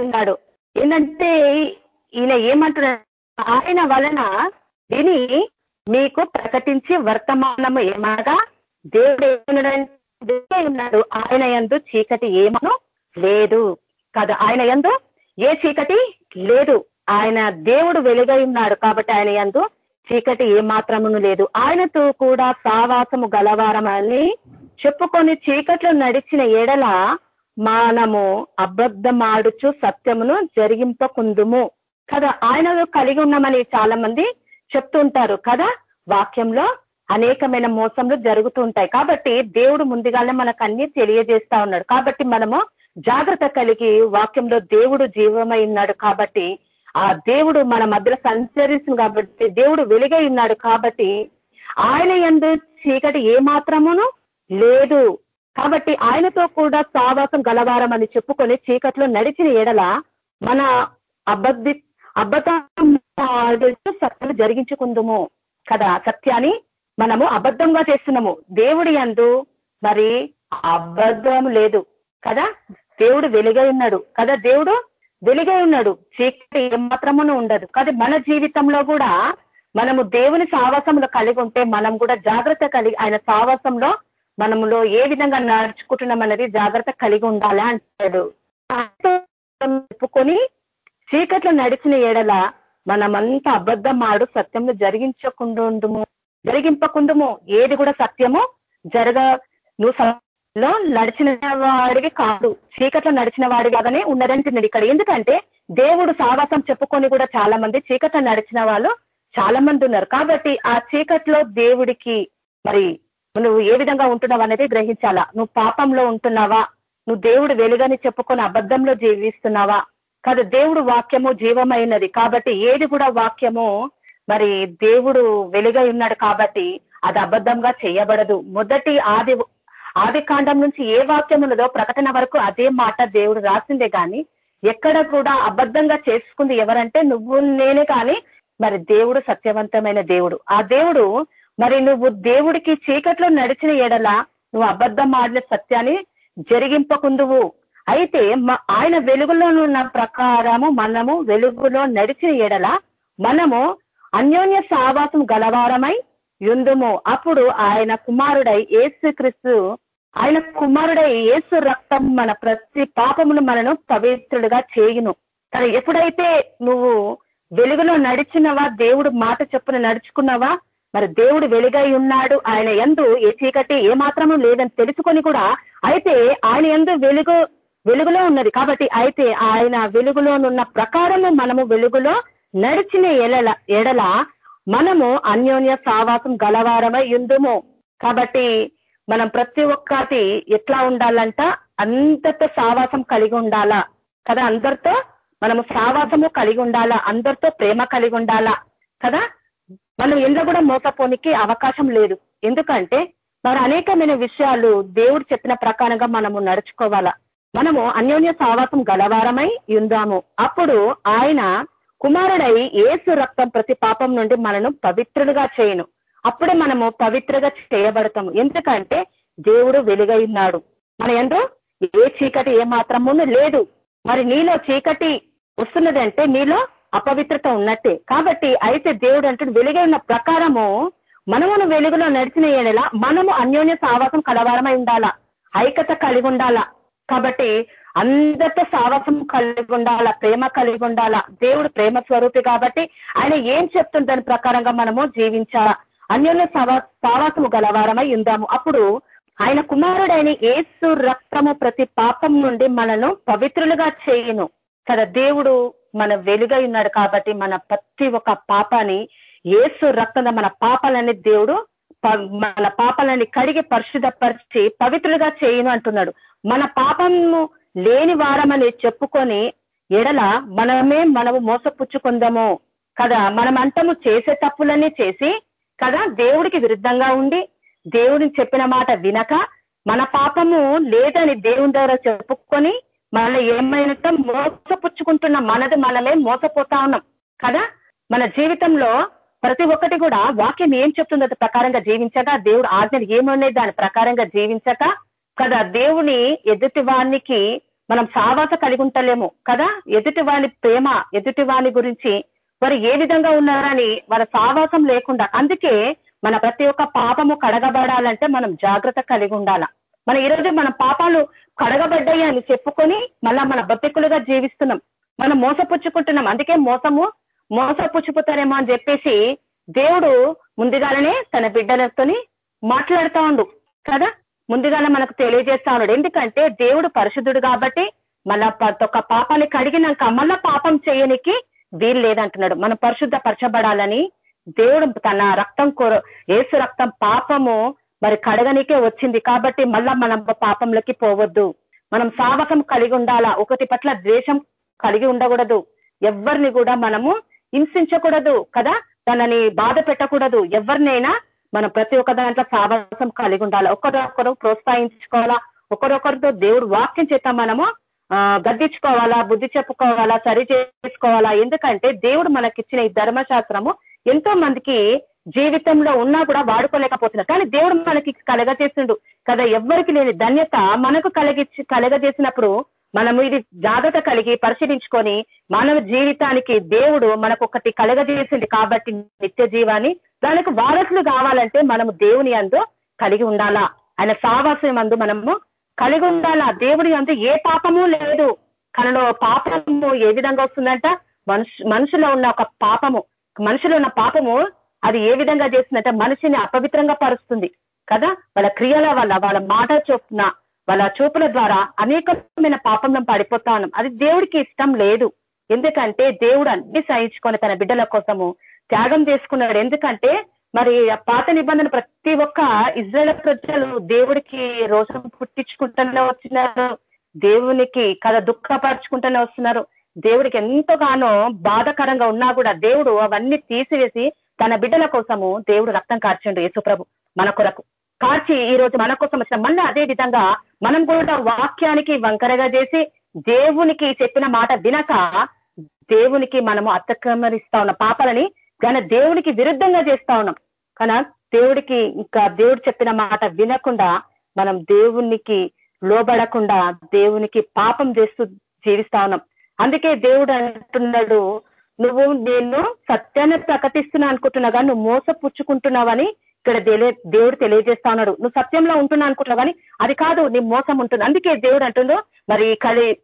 ఉన్నాడు ఏంటంటే ఈయన ఏమంటున్నాడు ఆయన వలన విని మీకు ప్రకటించి వర్తమానము ఏమనగా దేవుడు ఏమన్నాడంటే ఉన్నాడు. ఆయన ఎందు చీకటి ఏమను లేదు. కదా ఆయన ఎందు ఏ చీకటి లేదు. ఆయన దేవుడు వెలుగై ఉన్నాడు కాబట్టి ఆయన ఎందు చీకటి ఏ మాత్రమును లేదు. ఆయనతో కూడా సావాసము గలవారమని చెప్పుకొని చీకట్లో నడిచిన ఏడల మనము అబద్ధమాడుచు సత్యమును జరిగింపకుందుము కదా ఆయన కలిగి ఉన్నామని చాలా మంది చెప్తుంటారు కదా. వాక్యంలో అనేకమైన మోసంలు జరుగుతూ ఉంటాయి. కాబట్టి దేవుడు ముందుగానే మనకు అన్ని తెలియజేస్తా ఉన్నాడు. కాబట్టి మనము జాగ్రత్త కలిగి వాక్యంలో దేవుడు జీవమై ఉన్నాడు కాబట్టి ఆ దేవుడు మన మధ్యలో సంచరిస్తుంది కాబట్టి దేవుడు వెలుగై ఉన్నాడు కాబట్టి ఆయన ఎందు చీకటి ఏ మాత్రమును లేదు. కాబట్టి ఆయనతో కూడా సావాసం గలవారం అని చెప్పుకొని చీకట్లో నడిచిన ఎడల మన అబద్ధి అబద్ధం సత్యలు జరిగించుకుందుము కదా సత్యాన్ని? మనము అబద్ధంగా చేస్తున్నాము. దేవుడి అందు మరి అబద్ధం లేదు కదా? దేవుడు వెలుగై ఉన్నాడు కదా దేవుడు? వెలుగై ఉన్నాడు. చీకటి ఏమాత్రమును ఉండదు. కదా మన జీవితంలో కూడా మనము దేవుని సావాసంలో కలిగి ఉంటే మనం కూడా జాగ్రత్త కలిగి ఆయన సావాసంలో మనములో ఏ విధంగా నడుచుకుంటున్నాం అనేది జాగ్రత్త కలిగి ఉండాలా అంటాడు. చెప్పుకొని చీకట్లో నడిచిన ఏడల మనమంతా అబద్ధం ఆడు సత్యంలో జరిగించకుండుము జరిగింపకుందుము ఏది కూడా సత్యము జరగ నువ్వు నడిచిన వాడివి కాదు. చీకట్లో నడిచిన వాడి కాదనే ఉన్నదంటున్నాడు ఇక్కడ ఎందుకంటే దేవుడు సావాసం చెప్పుకొని కూడా చాలా మంది చీకట్లో నడిచిన వాళ్ళు చాలా మంది ఉన్నారు. కాబట్టి ఆ చీకట్లో దేవుడికి మరి నువ్వు ఏ విధంగా ఉంటున్నావు అనేది గ్రహించాలా? నువ్వు పాపంలో ఉంటున్నావా? నువ్వు దేవుడు వెలుగని చెప్పుకొని అబద్ధంలో జీవిస్తున్నావా? కాదు దేవుడు వాక్యము జీవమైనది. కాబట్టి ఏది కూడా వాక్యము మరి దేవుడు వెలుగై ఉన్నాడు కాబట్టి అది అబద్ధంగా చేయబడదు. మొదటి ఆది ఆది కాండం నుంచి ఏ వాక్యం ఉన్నదో ప్రకటన వరకు అదే మాట దేవుడు రాసిందే కానీ ఎక్కడ కూడా అబద్ధంగా చేసుకుంది ఎవరంటే నువ్వు నేనే కానీ మరి దేవుడు సత్యవంతమైన దేవుడు. ఆ దేవుడు మరి నువ్వు దేవుడికి చీకట్లో నడిచిన ఎడల నువ్వు అబద్ధం ఆడిన సత్యాన్ని జరిగింపకుందువు అయితే ఆయన వెలుగులో ఉన్న ప్రకారము మనము వెలుగులో నడిచిన ఎడల మనము అన్యోన్య సావాసం గలవారమై యుందుము. అప్పుడు ఆయన కుమారుడై ఏసు క్రిస్తు ఆయన కుమారుడై ఏసు రక్తం మన ప్రతి పాపమును మనను పవిత్రుడుగా చేయును. కానీ ఎప్పుడైతే నువ్వు వెలుగులో నడిచినవా దేవుడు మాట చెప్పున నడుచుకున్నావా మరి దేవుడు వెలుగై ఉన్నాడు. ఆయన ఎందు ఏ చీకటి ఏ మాత్రము లేదని తెలుసుకొని కూడా అయితే ఆయన ఎందు వెలుగు వెలుగులో ఉన్నది. కాబట్టి అయితే ఆయన వెలుగులోనున్న ప్రకారము మనము వెలుగులో నడిచిన ఎడల ఎడల మనము అన్యోన్య సావాసం గలవారమై ఉందుము కాబట్టి మనం ప్రతి ఒక్కటి ఎట్లా ఉండాలంట? అందరితో సావాసం కలిగి ఉండాలా? కదా అందరితో మనము సావాసము కలిగి ఉండాలా? అందరితో ప్రేమ కలిగి ఉండాలా? కదా? మనం ఇందులో కూడా మోసపోనికి అవకాశం లేదు. ఎందుకంటే మరి అనేకమైన విషయాలు దేవుడు చెప్పిన ప్రకారంగా మనము నడుచుకోవాలా. మనము అన్యోన్య సావాసం గలవారమై ఉందాము. అప్పుడు ఆయన కుమారుడై ఏసు రక్తం ప్రతి పాపం నుండి మనను పవిత్రులుగా చేయను. అప్పుడే మనము పవిత్రగా చేయబడతాము. ఎందుకంటే దేవుడు వెలుగై ఉన్నాడు. మన ఎందు ఏ చీకటి ఏ మాత్రమును లేదు. మరి నీలో చీకటి వస్తున్నదంటే నీలో అపవిత్రత ఉన్నట్టే. కాబట్టి అయితే దేవుడు అంటే వెలుగై ఉన్న ప్రకారము మనమును వెలుగులో నడిచిన ఏడలా మనము అన్యోన్య సావాసం కలవారమై ఉండాలా? ఐక్యత కలిగి ఉండాలా? కాబట్టి అందరితో సావాసం కలిగి ఉండాలా? ప్రేమ కలిగి ఉండాలా? దేవుడు ప్రేమ స్వరూపి కాబట్టి ఆయన ఏం చెప్తుంది దాని ప్రకారంగా మనము జీవించాలా? అన్యోన్య సావాసము గలవారమై ఉందాము. అప్పుడు ఆయన కుమారుడైన ఏసు రక్తము ప్రతి పాపం నుండి మనను పవిత్రులుగా చేయును. కదా దేవుడు మన వెలుగై ఉన్నాడు కాబట్టి మన ప్రతి ఒక్క పాపాన్ని ఏసు రక్తంలో మన పాపాలని దేవుడు మన పాపాలని కడిగి పరిశుద్ధపరిచి పవిత్రులుగా చేయను అంటున్నాడు. మన పాపము లేని వారమని చెప్పుకొని ఎడల మనమే మనము మోసపుచ్చుకుందాము కదా. మనం అంటము చేసే తప్పులన్నీ చేసి కదా దేవుడికి విరుద్ధంగా ఉండి దేవుడిని చెప్పిన మాట వినక మన పాపము లేదని దేవుని ద్వారా చెప్పుకొని మన ఏమైనా మోసపుచ్చుకుంటున్న మనది మనమే మోసపోతా ఉన్నాం. కదా? మన జీవితంలో ప్రతి ఒక్కటి కూడా వాక్యం ఏం చెప్తుందో ప్రకారంగా జీవించక దేవుడు ఆజ్ఞలు ఏమున్నాయి దాని ప్రకారంగా జీవించక కదా? దేవుని ఎదుటి వానికి మనం సావాస కలిగి ఉంటలేము కదా? ఎదుటి వాని ప్రేమ ఎదుటి వాని గురించి వారు ఏ విధంగా ఉన్నారని వారి సావాసం లేకుండా అందుకే మన ప్రతి ఒక్క పాపము కడగబడాలంటే మనం జాగ్రత్త కలిగి ఉండాల. మన ఈరోజు మన పాపాలు కడగబడ్డాయి అని చెప్పుకొని మళ్ళా మన బతికులుగా జీవిస్తున్నాం. మనం మోసపుచ్చుకుంటున్నాం. అందుకే మోసము మోసపుచ్చిపోతారేమో అని చెప్పేసి దేవుడు ముందుగాలనే తన బిడ్డలతోని మాట్లాడుతూ ఉండు. కదా? ముందుగాల మనకు తెలియజేస్తా ఉన్నాడు ఎందుకంటే దేవుడు పరిశుద్ధుడు కాబట్టి మళ్ళా ఒక పాపాన్ని కడిగినాక మళ్ళా పాపం చేయనికి వీలు లేదంటున్నాడు. మనం పరిశుద్ధ పరచబడాలని దేవుడు తన రక్తం కోర ఏసు రక్తం పాపము మరి కడగనికే వచ్చింది కాబట్టి మళ్ళా మనం పాపంలోకి పోవద్దు. మనం సాహసం కలిగి ఉండాలా? ఒకటి పట్ల ద్వేషం కలిగి ఉండకూడదు. ఎవరిని కూడా మనము హింసించకూడదు కదా? తనని బాధ పెట్టకూడదు. ఎవరినైనా మనం ప్రతి ఒక్క దాంట్లో సాహసం కలిగి ఉండాలి? ఒకరొకరు ప్రోత్సహించుకోవాలా? ఒకరొకరితో దేవుడు వాక్యం చేత మనము గద్దించుకోవాలా? బుద్ధి చెప్పుకోవాలా? సరి చేసుకోవాలా? ఎందుకంటే దేవుడు మనకిచ్చిన ఈ ధర్మశాస్త్రము ఎంతో మందికి జీవితంలో ఉన్నా కూడా వాడుకోలేకపోతున్నారు. కానీ దేవుడు మనకి కలగజేసిండు కదా ఎవరికి లేని ధన్యత మనకు కలిగి కలగజేసినప్పుడు మనము ఇది జాగ్రత్త కలిగి పరిశీలించుకొని మానవ జీవితానికి దేవుడు మనకు ఒకటి కలగజేసింది కాబట్టి నిత్య జీవాన్ని దానికి వారసులు కావాలంటే మనము దేవుని అందు కలిగి ఉండాలా. ఆయన సావాసం అందు మనము కలిగి ఉండాలా. దేవుడి అందు ఏ పాపము లేదు. కనలో పాపము ఏ విధంగా వస్తుందంట? మనుషు మనుషులో ఉన్న ఒక పాపము. మనుషులో ఉన్న పాపము అది ఏ విధంగా చేస్తుందంటే మనిషిని అపవిత్రంగా పరుస్తుంది. కదా? వాళ్ళ క్రియల వల్ల వాళ్ళ మాట చొప్పున వాళ్ళ చూపుల ద్వారా అనేకమైన పాపంలో పడిపోతా ఉన్నాం. అది దేవుడికి ఇష్టం లేదు. ఎందుకంటే దేవుడు అన్ని సహించుకొని తన బిడ్డల కోసము త్యాగం చేసుకున్నాడు. ఎందుకంటే మరి పాత నిబంధన ప్రతి ఒక్క ఇజ్రాయల్ ప్రజలు దేవుడికి రోషం పుట్టించుకుంటూనే వచ్చినారు దేవునికి కథ దుఃఖపరచుకుంటూనే వస్తున్నారు. దేవుడికి ఎంతగానో బాధకరంగా ఉన్నా కూడా దేవుడు అవన్నీ తీసివేసి తన బిడ్డల కోసము దేవుడు రక్తం కార్చిండు యేసుప్రభు మన కొరకు. కార్చి ఈ రోజు మన కోసం వచ్చిన మళ్ళీ అదే విధంగా మనం కూడా వాక్యానికి వంకరగా చేసి దేవునికి చెప్పిన మాట వినక దేవునికి మనము అత్యక్రమరిస్తా ఉన్న. పాపాలని కానీ దేవునికి విరుద్ధంగా చేస్తా ఉన్నాం. కానీ దేవుడికి ఇంకా దేవుడు చెప్పిన మాట వినకుండా మనం దేవునికి లోబడకుండా దేవునికి పాపం చేస్తూ జీవిస్తా ఉన్నాం. అందుకే దేవుడు అంటున్నాడు నువ్వు నేను సత్యాన్ని ప్రకటిస్తున్నా అనుకుంటున్నా కానీ నువ్వు మోసపుచ్చుకుంటున్నావని ఇక్కడ దేవుడు తెలియజేస్తా ఉన్నాడు. నువ్వు సత్యంలో ఉంటున్నా అనుకుంటున్నావు కానీ అది కాదు నీ మోసం ఉంటుంది అందుకే దేవుడు అంటుందో మరి కలి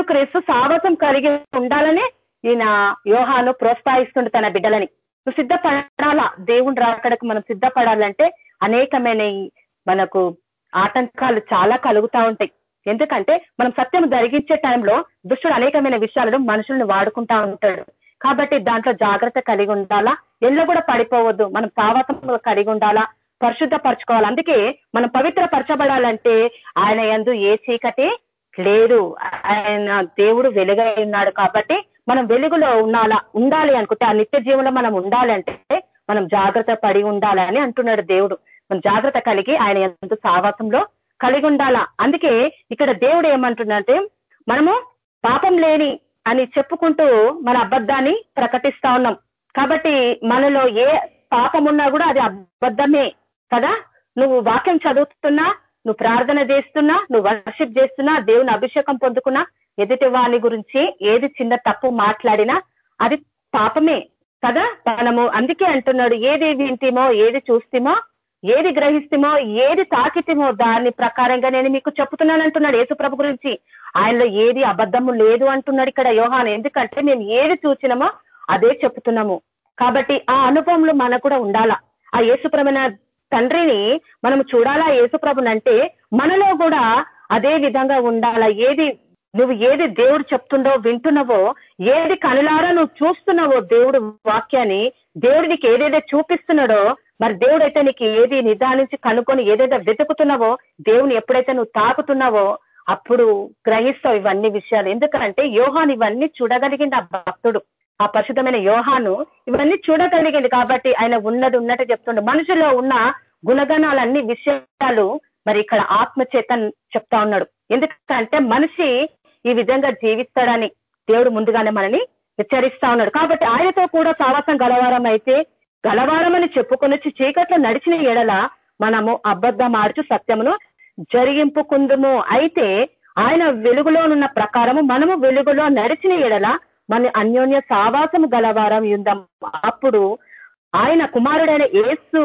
క్రీస్తు సాహసం కలిగి ఉండాలని ఈయన యోహాను ప్రోత్సహిస్తుండు తన బిడ్డలని. నువ్వు సిద్ధపడాలా? దేవుని రాకడకు మనం సిద్ధపడాలంటే అనేకమైన మనకు ఆటంకాలు చాలా కలుగుతా ఉంటాయి. ఎందుకంటే మనం సత్యం జరిగించే టైంలో దుష్టుడు అనేకమైన విషయాలను మనుషుల్ని వాడుకుంటా ఉంటాడు. కాబట్టి దాంట్లో జాగ్రత్త కలిగి ఉండాలా? ఎల్లో కూడా పడిపోవద్దు. మనం సావాసం కలిగి ఉండాలా? పరిశుద్ధ పరచుకోవాలి అందుకే మనం పవిత్ర పరచబడాలంటే ఆయన ఎందు ఏ చీకటి లేదు. ఆయన దేవుడు వెలుగై ఉన్నాడు కాబట్టి మనం వెలుగులో ఉండాలా? ఉండాలి అనుకుంటే ఆ నిత్య జీవంలో మనం ఉండాలంటే మనం జాగ్రత్త పడి ఉండాలని అంటున్నాడు దేవుడు. మనం జాగ్రత్త కలిగి ఆయన ఎందు సావాసంలో కలిగి ఉండాలా? అందుకే ఇక్కడ దేవుడు ఏమంటున్నంటే మనము పాపం లేని అని చెప్పుకుంటూ మన అబద్ధాన్ని ప్రకటిస్తా ఉన్నాం. కాబట్టి మనలో ఏ పాపం ఉన్నా కూడా అది అబద్ధమే కదా? నువ్వు వాక్యం చదువుతున్నా నువ్వు ప్రార్థన చేస్తున్నా నువ్వు వర్షిప్ చేస్తున్నా దేవుని అభిషేకం పొందుకున్నా ఎదుటి వాని గురించి ఏది చిన్న తప్పు మాట్లాడినా అది పాపమే కదా? మనము అందుకే అంటున్నాడు ఏది వింటిమో ఏది చూస్తేమో ఏది గ్రహిస్తమో ఏది తాకితేమో దాని ప్రకారంగా నేను మీకు చెప్తున్నాను అంటున్నాడు యేసుప్రభు గురించి. ఆయనలో ఏది అబద్ధము లేదు అంటున్నాడు ఇక్కడ యోహాన్. ఎందుకంటే మేము ఏది చూసినామో అదే చెప్తున్నాము కాబట్టి ఆ అనుభవంలో మనకు కూడా ఉండాలా? ఆ యేసుప్రమైన తండ్రిని మనం చూడాలా? యేసుప్రభునంటే మనలో కూడా అదే విధంగా ఉండాలా? ఏది నువ్వు ఏది దేవుడు చెప్తుండో వింటున్నావో ఏది కనులారా నువ్వు చూస్తున్నావో దేవుడు వాక్యాన్ని దేవుడు నీకు ఏదైతే చూపిస్తున్నాడో మరి దేవుడైతే నీకు ఏది నిర్ధారించి కనుక్కొని ఏదైతే వెతుకుతున్నావో దేవుని ఎప్పుడైతే నువ్వు తాకుతున్నావో అప్పుడు గ్రహిస్తావు ఇవన్నీ విషయాలు. ఎందుకంటే యోహాన్ ఇవన్నీ చూడగలిగింది ఆ భక్తుడు. ఆ పరిశుద్ధమైన యోహాను ఇవన్నీ చూడగలిగింది కాబట్టి ఆయన ఉన్నది ఉన్నట్టు చెప్తుండే. మనుషుల్లో ఉన్న గుణగణాలన్నీ విషయాలు మరి ఇక్కడ ఆత్మచేత చెప్తా ఉన్నాడు. ఎందుకంటే మనిషి ఈ విధంగా జీవిస్తాడని దేవుడు ముందుగానే మనని హెచ్చరిస్తా ఉన్నాడు. కాబట్టి ఆయనతో కూడా సావాసం గలవారం అయితే గలవారమని చెప్పుకొని చీకట్లో నడిచిన ఎడల మనము అబద్ధం ఆడుచు సత్యమును జరిగింపుకుందుము. అయితే ఆయన వెలుగులో ఉన్న ప్రకారము మనము వెలుగులో నడిచిన ఎడల మన అన్యోన్య సావాసము గలవారం ఉందాం అప్పుడు ఆయన కుమారుడైన ఏసు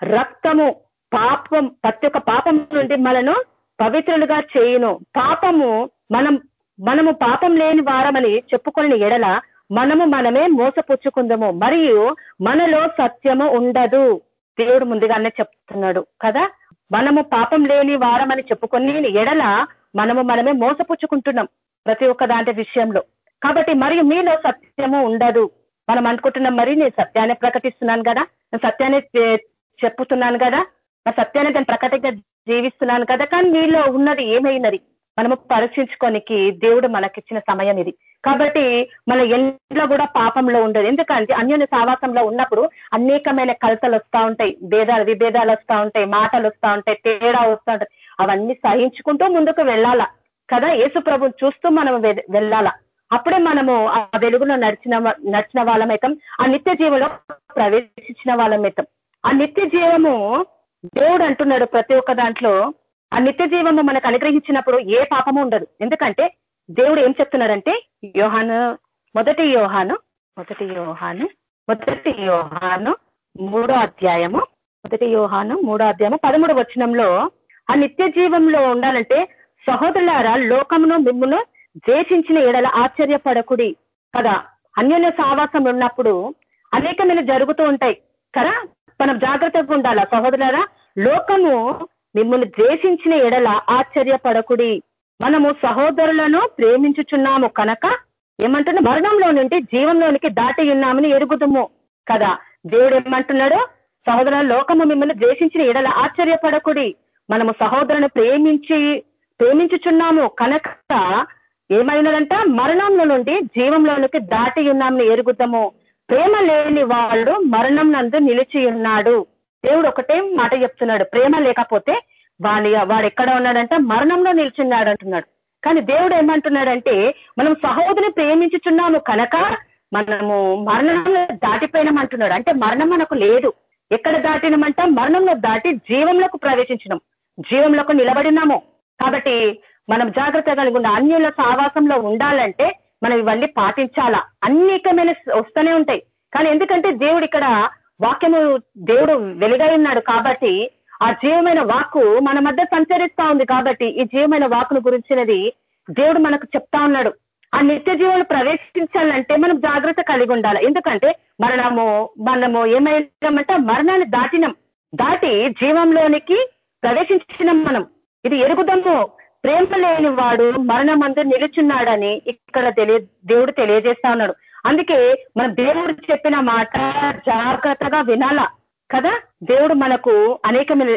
రక్తము పాపం ప్రతి ఒక్క పాపం నుండి మనను పవిత్రులుగా చేయును. పాపము మనం మనము పాపం లేని వారమని చెప్పుకొని ఎడల మనము మనమే మోసపుచ్చుకుందాము మరియు మనలో సత్యము ఉండదు. దేవుడు ముందుగానే చెప్తున్నాడు కదా? మనము పాపం లేని వారమని చెప్పుకొని ఎడల మనము మనమే మోసపుచ్చుకుంటున్నాం ప్రతి ఒక్క దాంటి విషయంలో. కాబట్టి మరియు మీలో సత్యము ఉండదు. మనం అనుకుంటున్నాం మరి నేను సత్యాన్ని ప్రకటిస్తున్నాను కదా? నేను సత్యాన్ని చెప్పుతున్నాను కదా? నా సత్యాన్ని దాన్ని ప్రకటంగా జీవిస్తున్నాను కదా? కానీ మీలో ఉన్నది ఏమైనది? మనము పరీక్షించుకోనికి దేవుడు మనకిచ్చిన సమయం ఇది. కాబట్టి మన ఎంట్లో కూడా పాపంలో ఉండదు. ఎందుకంటే అన్యోన్య సావాసంలో ఉన్నప్పుడు అనేకమైన కలతలు వస్తూ ఉంటాయి. భేదాలు విభేదాలు వస్తూ ఉంటాయి. మాటలు వస్తూ ఉంటాయి. తేడా వస్తూ ఉంటాయి. అవన్నీ సహించుకుంటూ ముందుకు వెళ్ళాలా? కదా? యేసు ప్రభు చూస్తూ మనం వెళ్ళాలా? అప్పుడే మనము ఆ వెలుగులో నడిచిన నడిచిన వాళ్ళమైతం ఆ నిత్య జీవంలో ప్రవేశించిన వాళ్ళమైతం ఆ నిత్య జీవము దేవుడు అంటున్నాడు ప్రతి ఒక్క దాంట్లో. ఆ నిత్య జీవము మనకు అనుగ్రహించినప్పుడు ఏ పాపము ఉండదు. ఎందుకంటే దేవుడు ఏం చెప్తున్నాడంటే యోహాను మొదటి యోహాను మొదటి యోహాను మొదటి యోహాను మూడో అధ్యాయము మొదటి యోహాను మూడో అధ్యాయము పదమూడు వచనంలో ఆ నిత్య జీవంలో ఉండాలంటే సహోదరులారా లోకమును మిమ్మును ద్వేషించిన ఎడల ఆశ్చర్యపడకుడి. కదా? అన్యోన్య సావాసం ఉన్నప్పుడు అనేకమైన జరుగుతూ ఉంటాయి. కదా? మనం జాగ్రత్తగా ఉండాలా? సహోదరులారా లోకము మిమ్మల్ని ద్వేషించిన ఎడల ఆశ్చర్యపడకుడి. మనము సహోదరులను ప్రేమించుచున్నాము కనుక ఏమంటున్నా మరణంలో నుండి జీవంలోనికి దాటి ఉన్నామని ఎరుగుదము కదా. దేవుడు ఏమంటున్నాడు? సహోదర లోకము మిమ్మల్ని ద్వేషించిన ఎడల ఆశ్చర్యపడకుడి. మనము సహోదరుని ప్రేమించి ప్రేమించుచున్నాము కనుక ఏమైనదంట? మరణంలో నుండి జీవంలోనికి దాటి ఉన్నామని ఎరుగుదము. ప్రేమ లేని వాళ్ళు మరణం నందు నిలిచి ఉన్నాడు. దేవుడు ఒకటే మాట చెప్తున్నాడు. ప్రేమ లేకపోతే వాడి వాడు ఎక్కడ ఉన్నాడంట? మరణంలో నిల్చున్నాడు అంటున్నాడు. కానీ దేవుడు ఏమంటున్నాడంటే మనం సహోదరిని ప్రేమించుచున్నాము కనుక మనము మరణంలో దాటిపోయినామంటున్నాడు అంటే మరణం మనకు లేదు. ఎక్కడ దాటినమంట? మరణంలో దాటి జీవంలోకి ప్రవేశించినాం. జీవంలోకి నిలబడినాము. కాబట్టి మనం జాగ్రత్త కలిగి ఉన్న అన్యుల సావాసంలో ఉండాలంటే మనం ఇవన్నీ పాటించాలా? అనేకమైన వస్తూనే ఉంటాయి. కానీ ఎందుకంటే దేవుడు ఇక్కడ వాక్యము దేవుడు వెలుగై ఉన్నాడు కాబట్టి ఆ జీవమైన వాక్కు మన మధ్య సంచరిస్తా ఉంది కాబట్టి ఈ జీవమైన వాక్కును గురించినది దేవుడు మనకు చెప్తా ఉన్నాడు. ఆ నిత్య జీవులు ప్రవేశించాలంటే మనం జాగ్రత్త కలిగి ఉండాలి. ఎందుకంటే మరణము మనము ఏమైనామంటే మరణాన్ని దాటినం. దాటి జీవంలోనికి ప్రవేశించినాం మనం. ఇది ఎరుగుదము. ప్రేమ లేని వాడు మరణం అందరూ నిలుచున్నాడని ఇక్కడ తెలియ దేవుడు తెలియజేస్తా ఉన్నాడు. అందుకే మన దేవుడు చెప్పిన మాట జాగ్రత్తగా వినాలా. కదా? దేవుడు మనకు అనేకమైన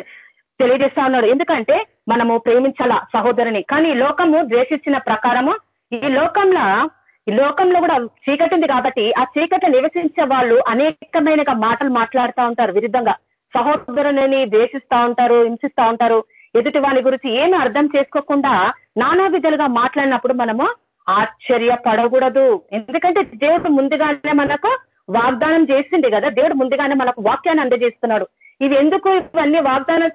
తెలియజేస్తా ఉన్నాడు. ఎందుకంటే మనము ప్రేమించాల సహోదరుని. కానీ లోకము ద్వేషించిన ప్రకారము ఈ లోకంలో ఈ లోకంలో కూడా చీకటి ఉంది కాబట్టి ఆ చీకటి నివసించే వాళ్ళు అనేకమైన మాటలు మాట్లాడుతూ ఉంటారు విరుద్ధంగా. సహోదరుని ద్వేషిస్తూ ఉంటారు హింసిస్తూ ఉంటారు. ఎదుటి వాని గురించి ఏమి అర్థం చేసుకోకుండా నానా విధాలుగా మాట్లాడినప్పుడు మనము ఆశ్చర్యపడకూడదు. ఎందుకంటే దేవుడు ముందుగానే మనకు వాగ్దానం చేసింది కదా. దేవుడు ముందుగానే మనకు వాక్యాన్ని అందజేస్తున్నాడు. ఇవి ఎందుకు ఇవన్నీ వాగ్దానం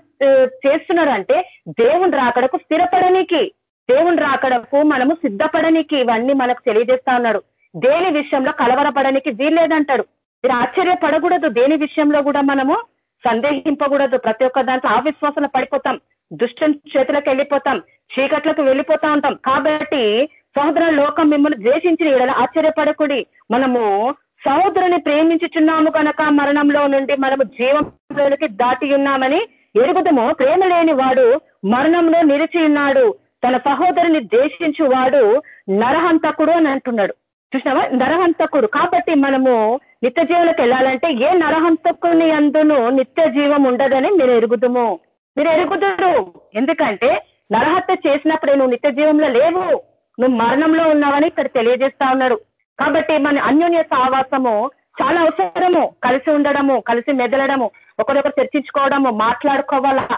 చేస్తున్నారు అంటే దేవుని రాకడకు స్థిరపడనికి దేవుని రాకడకు మనము సిద్ధపడనికి ఇవన్నీ మనకు తెలియజేస్తా ఉన్నాడు. దేని విషయంలో కలవరపడనికి వీల్లేదంటాడు. మీరు ఆశ్చర్యపడకూడదు. దేని విషయంలో కూడా మనము సందేహింపకూడదు. ప్రతి ఒక్క దాంట్లో ఆవిశ్వాసన పడిపోతాం. దుష్టం చేతులకు వెళ్ళిపోతాం. చీకట్లకు వెళ్ళిపోతా ఉంటాం. కాబట్టి సహోదర లోకం మిమ్మల్ని ద్వేషించిన ఎడల ఆశ్చర్యపడకుడి. మనము సహోదరుని ప్రేమించుచున్నాము కనుక మరణంలో నుండి మనము జీవంలోనికి దాటి ఉన్నామని ఎరుగుదము ప్రేమ లేని వాడు మరణంలో నిలిచి ఉన్నాడు. తన సహోదరుని ద్వేషించు వాడు నరహంతకుడు అని అంటున్నాడు. చూసినావా? నరహంతకుడు. కాబట్టి మనము నిత్య జీవులకు వెళ్ళాలంటే ఏ నరహంతకుని అందును నిత్య జీవం ఉండదని మీరు ఎరుగుదుము. మీరు ఎరుగుదురు. ఎందుకంటే నరహత్య చేసినప్పుడే నువ్వు నిత్య జీవంలో లేవు. నువ్వు మరణంలో ఉన్నావని ఇక్కడ తెలియజేస్తా ఉన్నాడు కాబట్టి మన అన్యోన్య సావాసము చాలా అవసరము. కలిసి ఉండడము కలిసి మెదలడము ఒకరొకరు చర్చించుకోవడము మాట్లాడుకోవాలా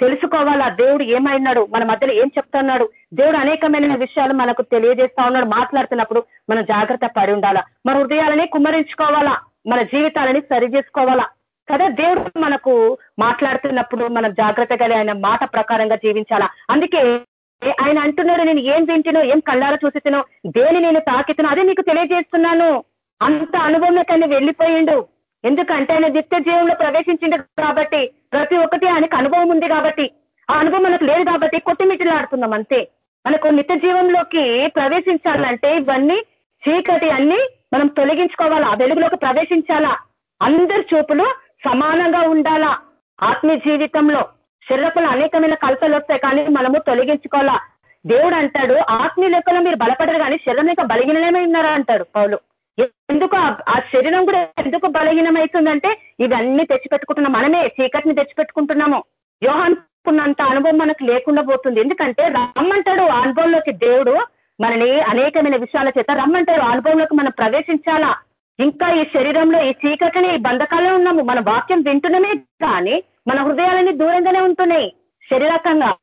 తెలుసుకోవాలా దేవుడు ఏమైనాడు మన మధ్యలో ఏం చెప్తున్నాడు. దేవుడు అనేకమైన విషయాలు మనకు తెలియజేస్తా ఉన్నాడు. మాట్లాడుతున్నప్పుడు మనం జాగ్రత్త పడి ఉండాలా. మన హృదయాలని కుమ్మరించుకోవాలా. మన జీవితాలని సరి చేసుకోవాలా. కదా దేవుడు మనకు మాట్లాడుతున్నప్పుడు మనం జాగ్రత్తగా ఆయన మాట ప్రకారంగా జీవించాలా. అందుకే ఆయన అంటున్నాడు నేను ఏం తింటినో ఏం కళ్ళారా చూసినో దేని నేను తాకితునో అదే నీకు తెలియజేస్తున్నాను. అంత అనుభవంలోకి వెళ్ళిపోయిండు. ఎందుకంటే ఆయన నిత్య జీవంలో ప్రవేశించిండు కాబట్టి ప్రతి ఒక్కటి ఆయనకు అనుభవం ఉంది కాబట్టి. ఆ అనుభవం మనకు లేదు కాబట్టి కొట్టిమిటిలాడుతున్నాం అంతే. మనకు నిత్య జీవంలోకి ప్రవేశించాలంటే ఇవన్నీ చీకటి అన్ని మనం తొలగించుకోవాలా ఆ వెలుగులోకి ప్రవేశించాలా. అందరి చూపులు సమానంగా ఉండాలా. ఆత్మీయ జీవితంలో. శరీరకులు అనేకమైన కలతలు వస్తాయి కానీ మనము తొలగించుకోవాలా? దేవుడు అంటాడు ఆత్మీయ లెక్కలో మీరు బలపడరు కానీ శరీరం యొక్క బలహీనమే ఉన్నారా అంటాడు పౌలు. ఎందుకు ఆ- శరీరం కూడా ఎందుకు బలహీనమవుతుందంటే ఇవన్నీ తెచ్చిపెట్టుకుంటున్నాం మనమే చీకటిని తెచ్చిపెట్టుకుంటున్నాము. యోహానుకున్నంత అనుభవం మనకు లేకుండా పోతుంది. ఎందుకంటే రమ్మంటాడు ఆ అనుభవంలోకి దేవుడు మనని అనేకమైన విషయాల చేత రమ్మంటాడు అనుభవంలోకి మనం ప్రవేశించాలా? ఇంకా ఈ శరీరంలో ఈ చీకటిని ఈ బంధకాలే ఉన్నాము మన వాక్యం వింటున్నమే కానీ మన హృదయాలన్నీ దూరంగానే ఉంటున్నాయి. శరీరకంగా.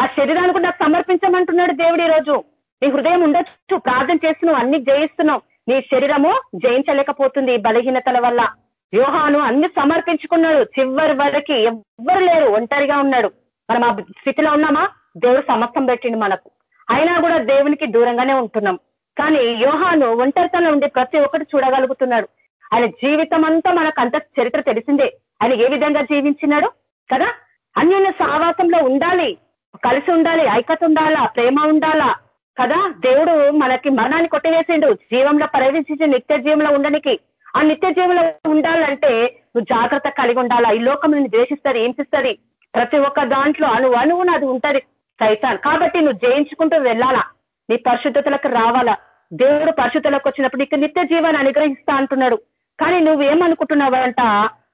ఆ శరీరానికి నాకు సమర్పించమంటున్నాడు దేవుడు ఈరోజు. రోజు నీ హృదయం ఉండొచ్చు. ప్రార్థన చేస్తున్నావు. అన్ని జయిస్తున్నావు. నీ శరీరము జయించలేకపోతుంది ఈ బలహీనతల వల్ల. యోహాను అన్ని సమర్పించుకున్నాడు. చివరి వరకు ఎవ్వరు లేరు. ఒంటరిగా ఉన్నాడు. మనం ఆ స్థితిలో ఉన్నామా? దేవుడు సమస్తం పెట్టిండు మనకు. అయినా కూడా దేవునికి దూరంగానే ఉంటున్నాం. కానీ యోహాను ఒంటరితనం ఉండి ప్రతి ఒక్కటి చూడగలుగుతున్నాడు. ఆయన జీవితం అంతా మనకు అంత చరిత్ర తెలిసిందే. ఆయన ఏ విధంగా జీవించినాడు కదా? అన్యోన్య సావాసంలో ఉండాలి కలిసి ఉండాలి ఐక్యత ఉండాలా ప్రేమ ఉండాలా కదా? దేవుడు మనకి మరణాన్ని కొట్టివేసిండు జీవంలో ప్రవేశించి నిత్య జీవంలో ఉండడానికి ఆ నిత్య జీవంలో ఉండాలంటే నువ్వు జాగ్రత్త కలిగి ఉండాలా? ఈ లోకం నిన్ను ద్వేషిస్తుంది హింసిస్తుంది. ప్రతి ఒక్క దాంట్లో అణు అణువున అది ఉంటది సైతాన్. కాబట్టి నువ్వు జయించుకుంటూ వెళ్ళాలా? నీ పరిశుద్ధతలకు రావాలా? దేవుడు పరిశుద్ధులకు వచ్చినప్పుడు నీకు నిత్య జీవాన్ని అనుగ్రహిస్తా అంటున్నాడు. కానీ నువ్వు ఏమనుకుంటున్నావంట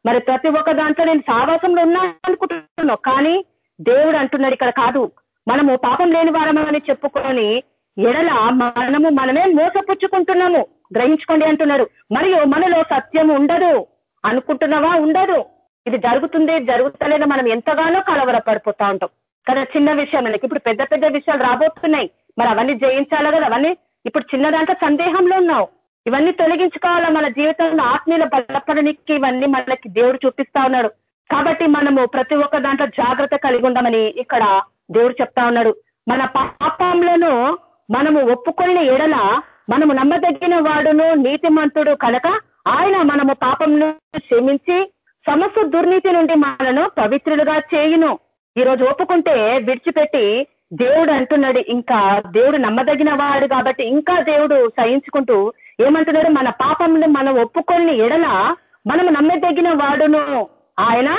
మరి ప్రతి ఒక్క దాంట్లో నేను సావాసంలో ఉన్నా అనుకుంటున్నాను కానీ దేవుడు అంటున్నాడు ఇక్కడ కాదు. మనము పాపం లేని వారమని చెప్పుకొని ఎడల మనము మనమే మోసపుచ్చుకుంటున్నాము. గ్రహించుకోండి అంటున్నారు. మరియు మనలో సత్యం ఉండదు. అనుకుంటున్నావా? ఉండదు. ఇది జరుగుతుంది జరుగుతలేదు మనం ఎంతగానో కలవరపడిపోతా ఉంటాం. కదా చిన్న విషయం మనకి. ఇప్పుడు పెద్ద పెద్ద విషయాలు రాబోతున్నాయి. మరి అవన్నీ జయించాలి కదా? అవన్నీ ఇప్పుడు చిన్న దాంట్లో సందేహంలో ఉన్నావు. ఇవన్నీ తొలగించుకోవాలా మన జీవితంలో? ఆత్మీయుల బలపడనికి ఇవన్నీ మనకి దేవుడు చూపిస్తా ఉన్నాడు. కాబట్టి మనము ప్రతి ఒక్క దాంట్లో జాగ్రత్త కలిగి ఉండమని ఇక్కడ దేవుడు చెప్తా ఉన్నాడు. మన పాపంలను మనము ఒప్పుకొనిన ఎడల మనము నమ్మదగిన వాడును నీతిమంతుడు కనుక ఆయన మనము పాపంను క్షమించి సమస్త దుర్నీతి నుండి మనను పవిత్రులుగా చేయును. ఈ రోజు ఒప్పుకుంటే విడిచిపెట్టి దేవుడు అంటున్నాడు ఇంకా దేవుడు నమ్మదగిన వాడు కాబట్టి ఇంకా దేవుడు సహించుకుంటూ ఏమంటున్నాడు? మన పాపంను మనం ఒప్పుకొని ఎడల మనము నమ్మదగిన వాడును. ఆయన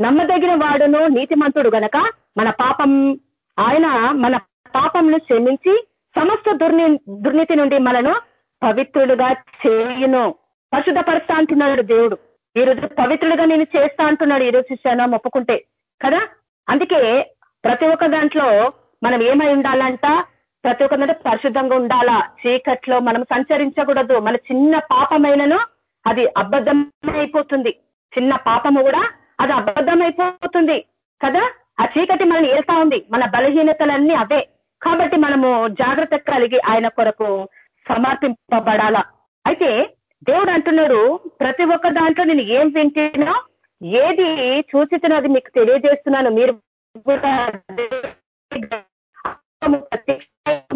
నమ్మదగిన వాడును నీతిమంతుడు గనక మన పాపం ఆయన మన పాపంను క్షమించి సమస్త దుర్ని దుర్నీతి నుండి మనను పవిత్రుడుగా చేయును. పరిశుద్ధపరుస్తా అంటున్నాడు దేవుడు. ఈరోజు పవిత్రుడుగా నేను చేస్తా అంటున్నాడు ఈ శిష్యాన ఒప్పుకుంటే. కదా? అందుకే ప్రతి ఒక్క దాంట్లో మనం ఏమై ఉండాలంట? ప్రతి ఒక్క పరిశుద్ధంగా ఉండాలా? చీకట్లో మనం సంచరించకూడదు. మన చిన్న పాపమైనను అది అబద్ధమైపోతుంది. చిన్న పాపము కూడా అది అబద్ధమైపోతుంది. కదా? ఆ చీకటి మనల్ని ఏల్తా ఉంది. మన బలహీనతలన్నీ అవే. కాబట్టి మనము జాగ్రత్త కలిగి ఆయన కొరకు సమర్పింపబడాలా? అయితే దేవుడు అంటున్నాడు ప్రతి ఒక్క దాంట్లో నేను ఏం వింటున్నా ఏది సూచిస్తున్నది మీకు తెలియజేస్తున్నాను. మీరు ప్రత్యక్ష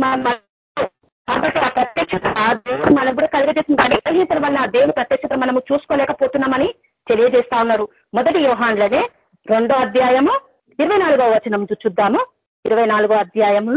కాబట్టి ఆ ప్రత్యక్షత దేవుడు మనకు కూడా కలిగజేసింది కానీ వల్ల ఆ దేవుడు ప్రత్యక్షత మనము చూసుకోలేకపోతున్నామని తెలియజేస్తా ఉన్నారు మొదటి వ్యూహాన్లనే రెండో అధ్యాయము ఇరవై నాలుగో వచనం చూద్దాము. ఇరవై నాలుగో అధ్యాయము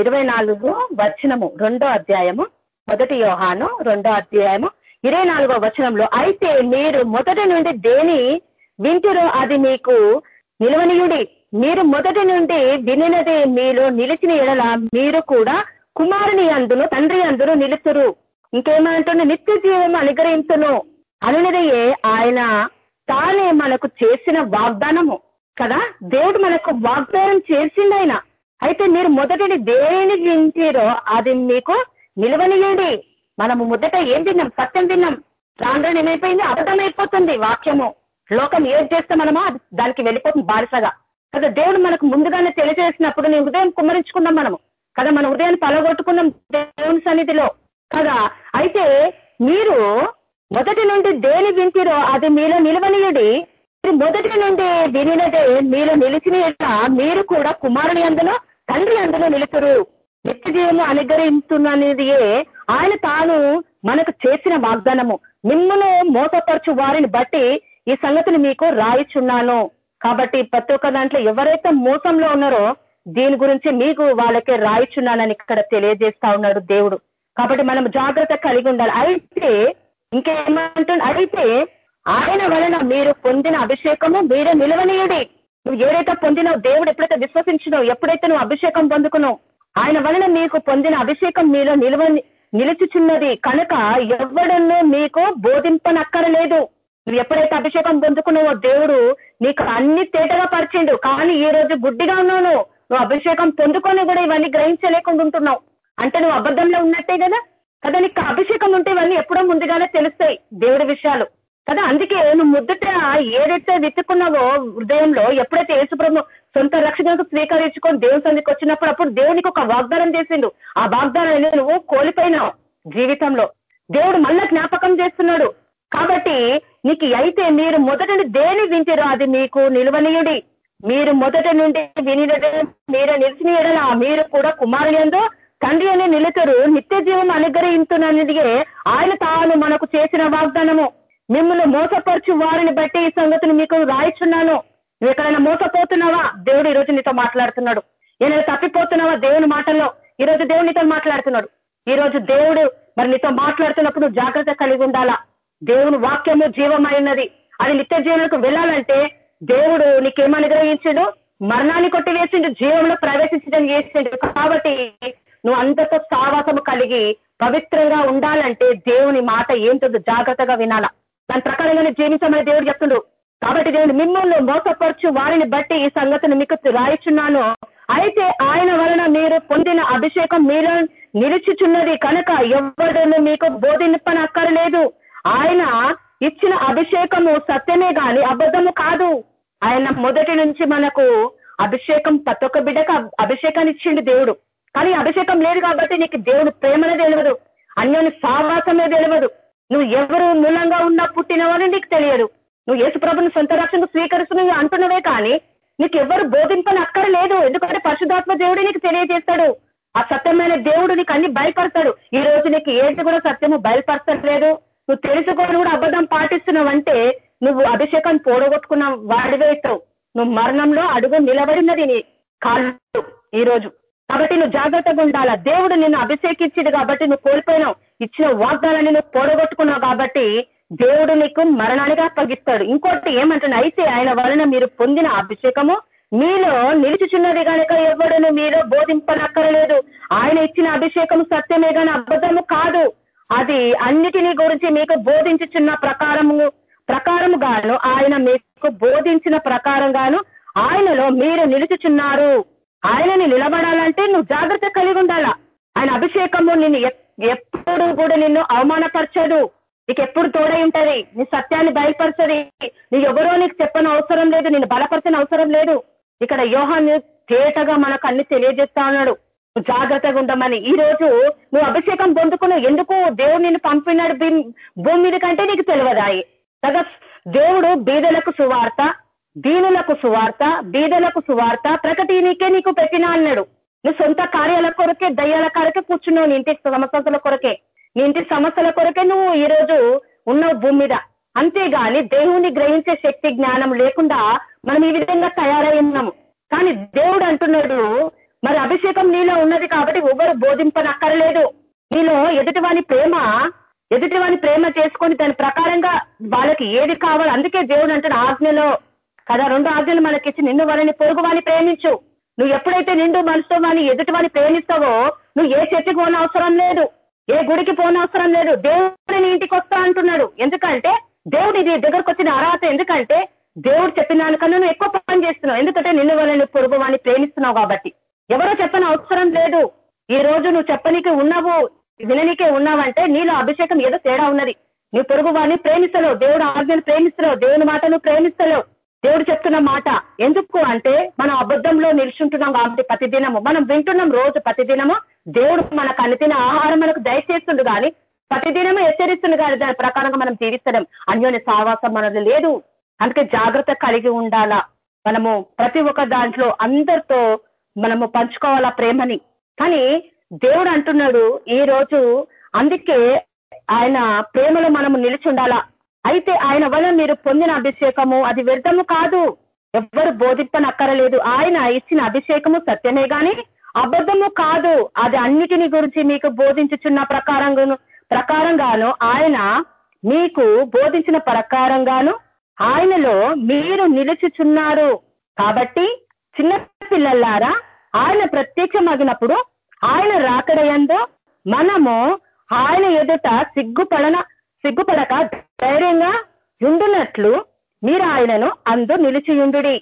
ఇరవై నాలుగు వచనము రెండో అధ్యాయము మొదటి యోహాను రెండో అధ్యాయము ఇరవై నాలుగో వచనంలో అయితే మీరు మొదటి నుండి దేని వింటురో అది మీకు నిలవనీయుడి. మీరు మొదటి నుండి వినినదే మీలో నిలిచిన ఎడల మీరు కూడా కుమారుని అందును తండ్రి అందును నిలుతురు. ఇంకేమంటున్న నిత్య జీవం అనుగ్రహించును. అనినదయే ఆయన తానే మనకు చేసిన వాగ్దానము. కదా? దేవుడు మనకు వాగ్దానం చేసిండు ఆయన అయితే మీరు మొదటిని దేని వింటారో అది మీకు నిలవనియండి మనము మొదట ఏం తిన్నాం సత్యం తిన్నాం రాను ఏమైపోయింది? అబద్ధమైపోతుంది వాక్యము. లోకం ఏం చేస్తే మనమో దానికి వెళ్ళిపోతుంది బానిసగా. కదా దేవుడు మనకు ముందుగానే తెలియజేసినప్పుడు నీ హృదయం కుమ్మరించుకున్నాం మనము. కదా మన హృదయాన్ని పలగొట్టుకున్నాం దేవుని సన్నిధిలో. కదా అయితే మీరు మొదటి నుండి దేని వింటిరో అది మీలో నిలవనీయుడి. మీరు మొదటి నుండి వినినదే మీలో నిలిచిన మీరు కూడా కుమారుని అందులో తండ్రి అందులో నిలుతురు. నిత్య జీవము అనుగ్రహిస్తున్నదియే ఆయన తాను మనకు చేసిన వాగ్దానము. మిమ్మల్ని మోసపరచు వారిని బట్టి ఈ సంగతిని మీకు రాయిచున్నాను. కాబట్టి ప్రతి ఒక్క దాంట్లో ఎవరైతే మోసంలో ఉన్నారో దీని గురించి మీకు వాళ్ళకే రాయిచున్నానని ఇక్కడ తెలియజేస్తా ఉన్నాడు దేవుడు. కాబట్టి మనం జాగ్రత్త కలిగి ఉండాలి. అయితే ఇంకేమంటుంది అయితే ఆయన వలన మీరు పొందిన అభిషేకము మీరే నిలవనీయుడి. నువ్వు ఏదైతే పొందినో దేవుడు ఎప్పుడైతే విశ్వసించినో ఎప్పుడైతే నువ్వు అభిషేకం పొందుకున్నావు ఆయన వలన మీకు పొందిన అభిషేకం మీలో నిలువ నిలుచుచున్నది కనుక ఎవడನ್ನು మీకు బోధింపనక్కరలేదు. నువ్వు ఎప్పుడైతే అభిషేకం పొందుకున్నావో దేవుడు నీకు అన్ని తేటగా పరిచిండు. కానీ ఈ రోజు గుడ్డిగా ఉన్నావు నువ్వు. అభిషేకం పొందుకొని కూడా ఇవన్నీ గ్రహించలేకుండా ఉంటున్నావు. అంటే నువ్వు అబద్ధంలో ఉన్నట్టే కదా? కదా నీకు అభిషేకం ఉంటే ఇవన్నీ ఎప్పుడో ముందుగానే తెలుస్తాయి దేవుడి విషయాలు. కదా అందుకే నువ్వు ముద్దుట ఏదైతే వెతుక్కున్నావో హృదయంలో ఎప్పుడైతే యేసుప్రభు సొంత రక్షణకు స్వీకరించుకొని దేవుని సందికి వచ్చినప్పుడు అప్పుడు దేవునికి ఒక వాగ్దానం చేసిండు. ఆ వాగ్దానాన్ని నువ్వు కోల్పోయినావు జీవితంలో. దేవుడు మళ్ళా జ్ఞాపకం చేస్తున్నాడు. కాబట్టి నీకు అయితే మీరు మొదట దేని వింటారో అది మీకు నిలువనీయుడి. మీరు మొదటి నుండి వినినదే మీరు నిలిచిన మీరు కూడా కుమారుని ఎందు తండ్రి అని నిలుతరు. నిత్య జీవం అనుగ్రహించుననిదిగే ఆయన తాను మనకు చేసిన వాగ్దానము. మిమ్మల్ని మోసపరచు వారిని బట్టి ఈ సంగతిని మీకు రాయిచున్నాను. నువ్వు ఎక్కడైనా మోసపోతున్నావా? దేవుడు ఈరోజు నీతో మాట్లాడుతున్నాడు. ఏదైనా తప్పిపోతున్నావా దేవుని మాటల్లో? ఈరోజు దేవుడు నీతో మాట్లాడుతున్నాడు. ఈ రోజు దేవుడు మరి నీతో మాట్లాడుతున్నప్పుడు జాగ్రత్త కలిగి ఉండాలా? దేవుని వాక్యము జీవమైనది. అది నిత్య జీవనకు వెళ్ళాలంటే దేవుడు నీకేమనుగ్రహించాడు మరణాన్ని కొట్టివేసిండు జీవంలో ప్రవేశించడం చేసిండు. కాబట్టి నువ్వు అందరితో సావాసము కలిగి పవిత్రంగా ఉండాలంటే దేవుని మాట ఏంటో జాగ్రత్తగా వినాలా. దాని ప్రకారంగానే జీవించమని దేవుడు చెప్తుండు. కాబట్టి దేవుడు మిమ్మల్ని మోసపరచు వారిని బట్టి ఈ సంగతిని మీకు రాయిచున్నాను. అయితే ఆయన వలన మీరు పొందిన అభిషేకం మీరు నిలిచిచున్నది కనుక ఎవరిని మీకు బోధింపనక్కరలేదు. ఆయన ఇచ్చిన అభిషేకము సత్యమే కానీ అబద్ధము కాదు. ఆయన మొదటి నుంచి మనకు అభిషేకం ప్రతి ఒక్క బిడ్డకు అభిషేకాన్ని ఇచ్చిండు దేవుడు. కానీ అభిషేకం లేదు కాబట్టి నీకు దేవుడు ప్రేమనే తెలియదు అన్యోని సావాసమే తెలియదు నువ్వు ఎవరు మూలంగా ఉన్న పుట్టినవని నీకు తెలియదు. నువ్వు యేసు ప్రభుని సొంత రక్షణ స్వీకరిస్తున్నావు అంటున్నవే కానీ నీకు ఎవరు బోధింపని అక్కడ లేదు. ఎందుకంటే పరిశుధాత్మ దేవుడు నీకు తెలియజేస్తాడు. ఆ సత్యమైన దేవుడు నీకు అన్ని బయలుపడతాడు ఈ రోజు నీకు ఏది కూడా సత్యము బయలుపరచట్లేదు నువ్వు తెలుసుకొని కూడా అబద్ధం పాటిస్తున్నావంటే నువ్వు అభిషేకం పోడగొట్టుకున్న వాడివేస్తావు నువ్వు మరణంలో అడుగు నిలబడినది నీ కాళ్ళు ఈ రోజు కాబట్టి నువ్వు జాగ్రత్తగా ఉండాలా? దేవుడు నిన్ను అభిషేకించింది కాబట్టి నువ్వు కోల్పోయినావు. ఇచ్చిన వాగ్దానాన్ని నువ్వు పోడగొట్టుకున్నావు కాబట్టి దేవుడు నీకు మరణానికి అప్పగిస్తాడు. ఇంకోటి ఏమంటున్నా? అయితే ఆయన వలన మీరు పొందిన అభిషేకము మీలో నిలిచిచున్నది కనుక ఎవడను మీరు బోధింపనక్కరలేదు. ఆయన ఇచ్చిన అభిషేకము సత్యమే కానీ అబద్ధము కాదు. అది అన్నిటినీ గురించి మీకు బోధించుచున్న ప్రకారము ప్రకారము గాను ఆయన మీకు బోధించిన ప్రకారంగాను ఆయనలో మీరు నిలుచుచున్నారు. ఆయనని నిలబడాలంటే నువ్వు జాగ్రత్త కలిగి ఉండాలా. ఆయన అభిషేకము నిన్ను ఎప్పుడు కూడా నిన్ను అవమానపరచదు. నీకు ఎప్పుడు తోడై ఉంటది. నీ సత్యాన్ని బయలుపరచది. నీ ఎవరో నీకు చెప్పని అవసరం లేదు. నేను బలపరచని అవసరం లేదు. ఇక్కడ యోహాన్ని తేటగా మనకు అన్ని తెలియజేస్తా ఉన్నాడు. జాగ్రత్తగా ఉండమని. ఈ రోజు నువ్వు అభిషేకం పొందుకున్నావు ఎందుకు దేవుడు నిన్ను పంపినాడు భూమి మీద కంటే నీకు తెలియదాయి. కదా దేవుడు బీదలకు సువార్త దీనులకు సువార్త బీదలకు సువార్త ప్రకటినికే నీకు పెట్టిన అన్నాడు. నువ్వు సొంత కార్యాల కొరకే దయ్యాల కొరకే కూర్చున్నావు నీ ఇంటి సమస్యల కొరకే. నీ ఇంటి సమస్యల కొరకే నువ్వు ఈ రోజు ఉన్నావు భూమి మీద. అంతేగాని దేవుని గ్రహించే శక్తి జ్ఞానం లేకుండా మనం ఈ విధంగా తయారై ఉన్నాము. కానీ దేవుడు అంటున్నాడు మరి అభిషేకం నీలో ఉన్నది కాబట్టి ఎవరు బోధింపనక్కర్లేదు. నీలో ఎదుటివాని ప్రేమ ఎదుటివాని ప్రేమ చేసుకొని దాని ప్రకారంగా వాళ్ళకి ఏది కావాలో అందుకే దేవుడు అంటాడు ఆజ్ఞలో కదా రెండు ఆజ్ఞలు మనకిచ్చి నిన్ను వాళ్ళని పొరుగు వాని ప్రేమించు. నువ్వు ఎప్పుడైతే నిండు మనసుతో వాని ఎదుటివాని ప్రేమిస్తావో నువ్వు ఏ చర్చకి పోనవసరం లేదు. ఏ గుడికి పోనవసరం లేదు. దేవుడు నీ ఇంటికి వస్తా అంటున్నాడు. ఎందుకంటే దేవుడు ఇది దగ్గరకు వచ్చిన అర్హత ఎందుకంటే దేవుడు చెప్పిన దానికన్నా నువ్వు ఎక్కువ పని చేస్తున్నావు. ఎందుకంటే నిన్ను వాళ్ళని పొరుగు వాని ప్రేమిస్తున్నావు కాబట్టి. ఎవరో చెప్పని అవసరం లేదు. ఈ రోజు నువ్వు చెప్పనీకి ఉన్నావు విననీకే ఉన్నావంటే నీలో అభిషేకం ఏదో తేడా ఉన్నది. నీ పొరుగు వాడిని ప్రేమిస్తలేవు దేవుడు ఆజ్ఞను ప్రేమిస్తలేవు దేవుని మాటను ప్రేమిస్తలేవు. దేవుడు చెప్తున్న మాట ఎందుకు అంటే మనం అబద్ధంలో నిలుచుంటున్నాం కాబట్టి ప్రతిదినము మనం వింటున్నాం రోజు ప్రతిదినము దేవుడు మనకు అనితిన ఆహారం మనకు దయచేస్తుండు కానీ ప్రతిదినము హెచ్చరిస్తుంది కానీ దాని ప్రకారంగా మనం జీవిస్తడం అన్యోన్య సావాసం మనది లేదు. అందుకే జాగ్రత్త కలిగి ఉండాలా. మనము ప్రతి ఒక్క దాంట్లో అందరితో మనము పంచుకోవాలా ప్రేమని. కానీ దేవుడు అంటున్నాడు ఈ రోజు అందుకే ఆయన ప్రేమలో మనము నిలిచి ఉండాలా. అయితే ఆయన వల్ల మీరు పొందిన అభిషేకము అది వ్యర్థము కాదు. ఎవ్వరు బోధింపనక్కరలేదు. ఆయన ఇచ్చిన అభిషేకము సత్యమే కానీ అబద్ధము కాదు. అది అన్నిటిని గురించి మీకు బోధించుచున్న ప్రకారంగాను ప్రకారంగాను ఆయన మీకు బోధించిన ప్రకారంగాను ఆయనలో మీరు నిలుచుచున్నారు. కాబట్టి చిన్న పిల్లలారా ఆయన ప్రత్యక్షమగినప్పుడు ఆయన రాకడయందు మనము ఆయన ఎదుట సిగ్గుపడన సిగ్గుపడక ధైర్యంగా ఉండునట్లు మీరు ఆయనను అందు నిలిచియుండుడి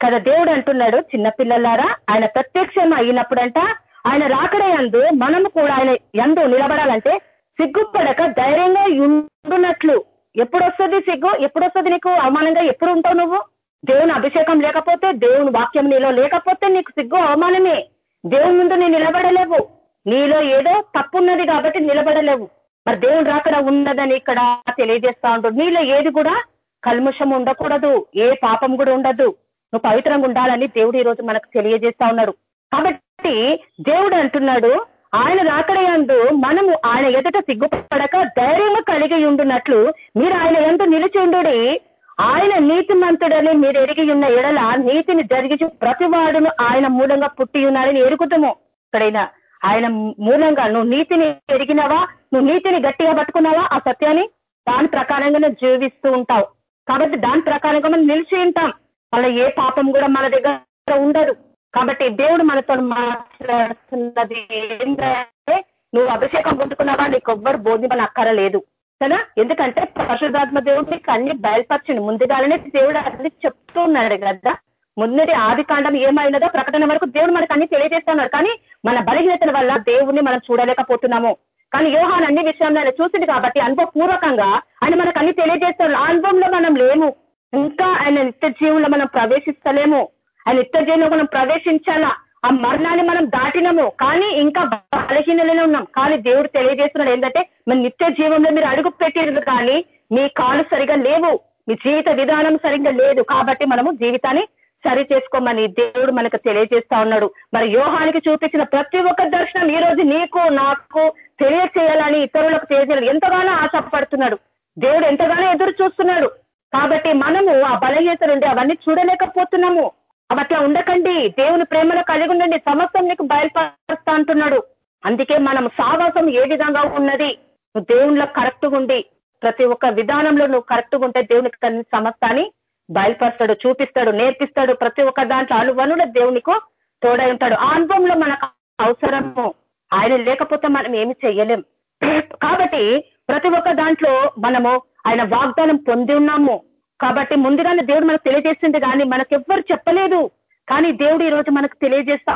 కదా దేవుడు అంటున్నాడు చిన్నపిల్లలారా ఆయన ప్రత్యక్షం అయినప్పుడంట ఆయన రాకడయందు మనము కూడా ఆయన ఎందు నిలబడాలంటే సిగ్గుపడక ధైర్యంగా ఉండునట్లు. ఎప్పుడు వస్తుంది సిగ్గు? ఎప్పుడు వస్తుంది నీకు అవమానంగా? ఎప్పుడు ఉంటావు నువ్వు? దేవుని అభిషేకం లేకపోతే దేవుని వాక్యం నీలో లేకపోతే నీకు సిగ్గు అవమానమే. దేవుని ముందు నీ నిలబడలేవు. నీలో ఏదో తప్పున్నది కాబట్టి నిలబడలేవు. మరి దేవుని రాకడ ఉన్నదని ఇక్కడ తెలియజేస్తా ఉంటాడు నీలో ఏది కూడా కల్ముషం ఉండకూడదు. ఏ పాపం కూడా ఉండదు. నువ్వు పవిత్రంగా ఉండాలని దేవుడు ఈ రోజు మనకు తెలియజేస్తా ఉన్నాడు. కాబట్టి దేవుడు అంటున్నాడు ఆయన రాకడయందు మనము ఆయన ఎదుట సిగ్గుపడక ధైర్యం కలిగి ఉండున్నట్లు మీరు ఆయన ఎందు నిలిచి ఆయన నీతిమంతుడని మీరు ఎరిగి ఉన్న ఎడల నీతిని జరిగి ప్రతి వాడును ఆయన మూలంగా పుట్టి ఉన్నాడని ఎరుగుతాము ఇక్కడైనా ఆయన మూలంగా నువ్వు నీతిని ఎరిగినావా? నువ్వు నీతిని గట్టిగా పట్టుకున్నావా ఆ సత్యాన్ని? దాని ప్రకారంగా జీవిస్తూ ఉంటావు. కాబట్టి దాని ప్రకారంగా మనం నిలిచి ఉంటాం. మళ్ళీ ఏ పాపం కూడా మన దగ్గర ఉండదు. కాబట్టి దేవుడు మనతో మాట్లాడుతున్నది ఏంటంటే నువ్వు అభిషేకం పొందుకున్నావా? నీకు ఎవ్వరు బోధింపని అక్కరలేదు కదా ఎందుకంటే పరిశుధాత్మ దేవుడు మీకు అన్ని బయలుపరచండి. ముందుగానే దేవుడు అన్ని చెప్తున్నాడు కదా. ముందటి ఆది కాండం ఏమైనదో ప్రకటన వరకు దేవుడు మనకు అన్ని తెలియజేస్తున్నాడు. కానీ మన బలహీనతల వల్ల దేవుణ్ణి మనం చూడలేకపోతున్నాము. కానీ యోహాన్ అన్ని విషయంలో ఆయన చూసింది కాబట్టి అనుభవపూర్వకంగా ఆయన మనకు అన్ని తెలియజేస్తున్నాడు. ఆ అనుభవంలో మనం లేము. ఇంకా ఆయన నిత్య జీవుల్లో మనం ప్రవేశిస్తలేము. ఆయన నిత్య జీవంలో మనం ప్రవేశించాలా? ఆ మరణాన్ని మనం దాటినము కానీ ఇంకా బలహీనలోనే ఉన్నాం. కానీ దేవుడు తెలియజేస్తున్నాడు ఏంటంటే మన నిత్య జీవంలో మీరు అడుగు పెట్టారు కానీ మీ కాలు సరిగా లేవు. మీ జీవిత విధానం సరిగ్గా లేదు. కాబట్టి మనము జీవితాన్ని సరి చేసుకోమని దేవుడు మనకు తెలియజేస్తా ఉన్నాడు. మరి యోహానికి చూపించిన ప్రతి ఒక్క దర్శనం ఈ రోజు నీకు నాకు తెలియచేయాలని ఇతరులకు తెలియజేయాలి ఎంతగానో ఆశపడుతున్నాడు. దేవుడు ఎంతగానో ఎదురు చూస్తున్నాడు. కాబట్టి మనము ఆ బలహీనత నుండి అవన్నీ చూడలేకపోతున్నాము. అవి అట్లా ఉండకండి. దేవుని ప్రేమలో కలిగి ఉండండి. సమస్తం నీకు బయలుపరుస్తా అంటున్నాడు. అందుకే మనం సావాసం ఏ విధంగా ఉన్నది? నువ్వు దేవునిలో కరెక్ట్గా ఉండి ప్రతి ఒక్క విధానంలో నువ్వు కరెక్ట్గా ఉంటే దేవునికి సమస్తాన్ని బయలుపరుస్తాడు చూపిస్తాడు నేర్పిస్తాడు. ప్రతి ఒక్క దాంట్లో అనువనుల దేవునికు తోడై ఉంటాడు. ఆ అనుభవంలో మనకు అవసరము. ఆయన లేకపోతే మనం ఏమి చేయలేం. కాబట్టి ప్రతి ఒక్క దాంట్లో మనము ఆయన వాగ్దానం పొంది ఉన్నాము. కాబట్టి ముందుగానే దేవుడు మనకు తెలియజేసింది కానీ మనకెవ్వరు చెప్పలేదు. కానీ దేవుడు ఈరోజు మనకు తెలియజేస్తా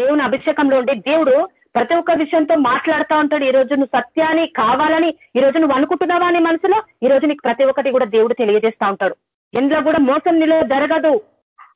దేవుని అభిషేకంలో ఉండి దేవుడు ప్రతి ఒక్క విషయంతో మాట్లాడుతూ ఉంటాడు. ఈ రోజు నువ్వు సత్యాన్ని కావాలని ఈ రోజు నువ్వు అనుకుంటున్నావా అని మనసులో? ఈ రోజు నీకు ప్రతి ఒక్కటి కూడా దేవుడు తెలియజేస్తా ఉంటాడు. ఇందులో కూడా మోసం నీలో జరగదు.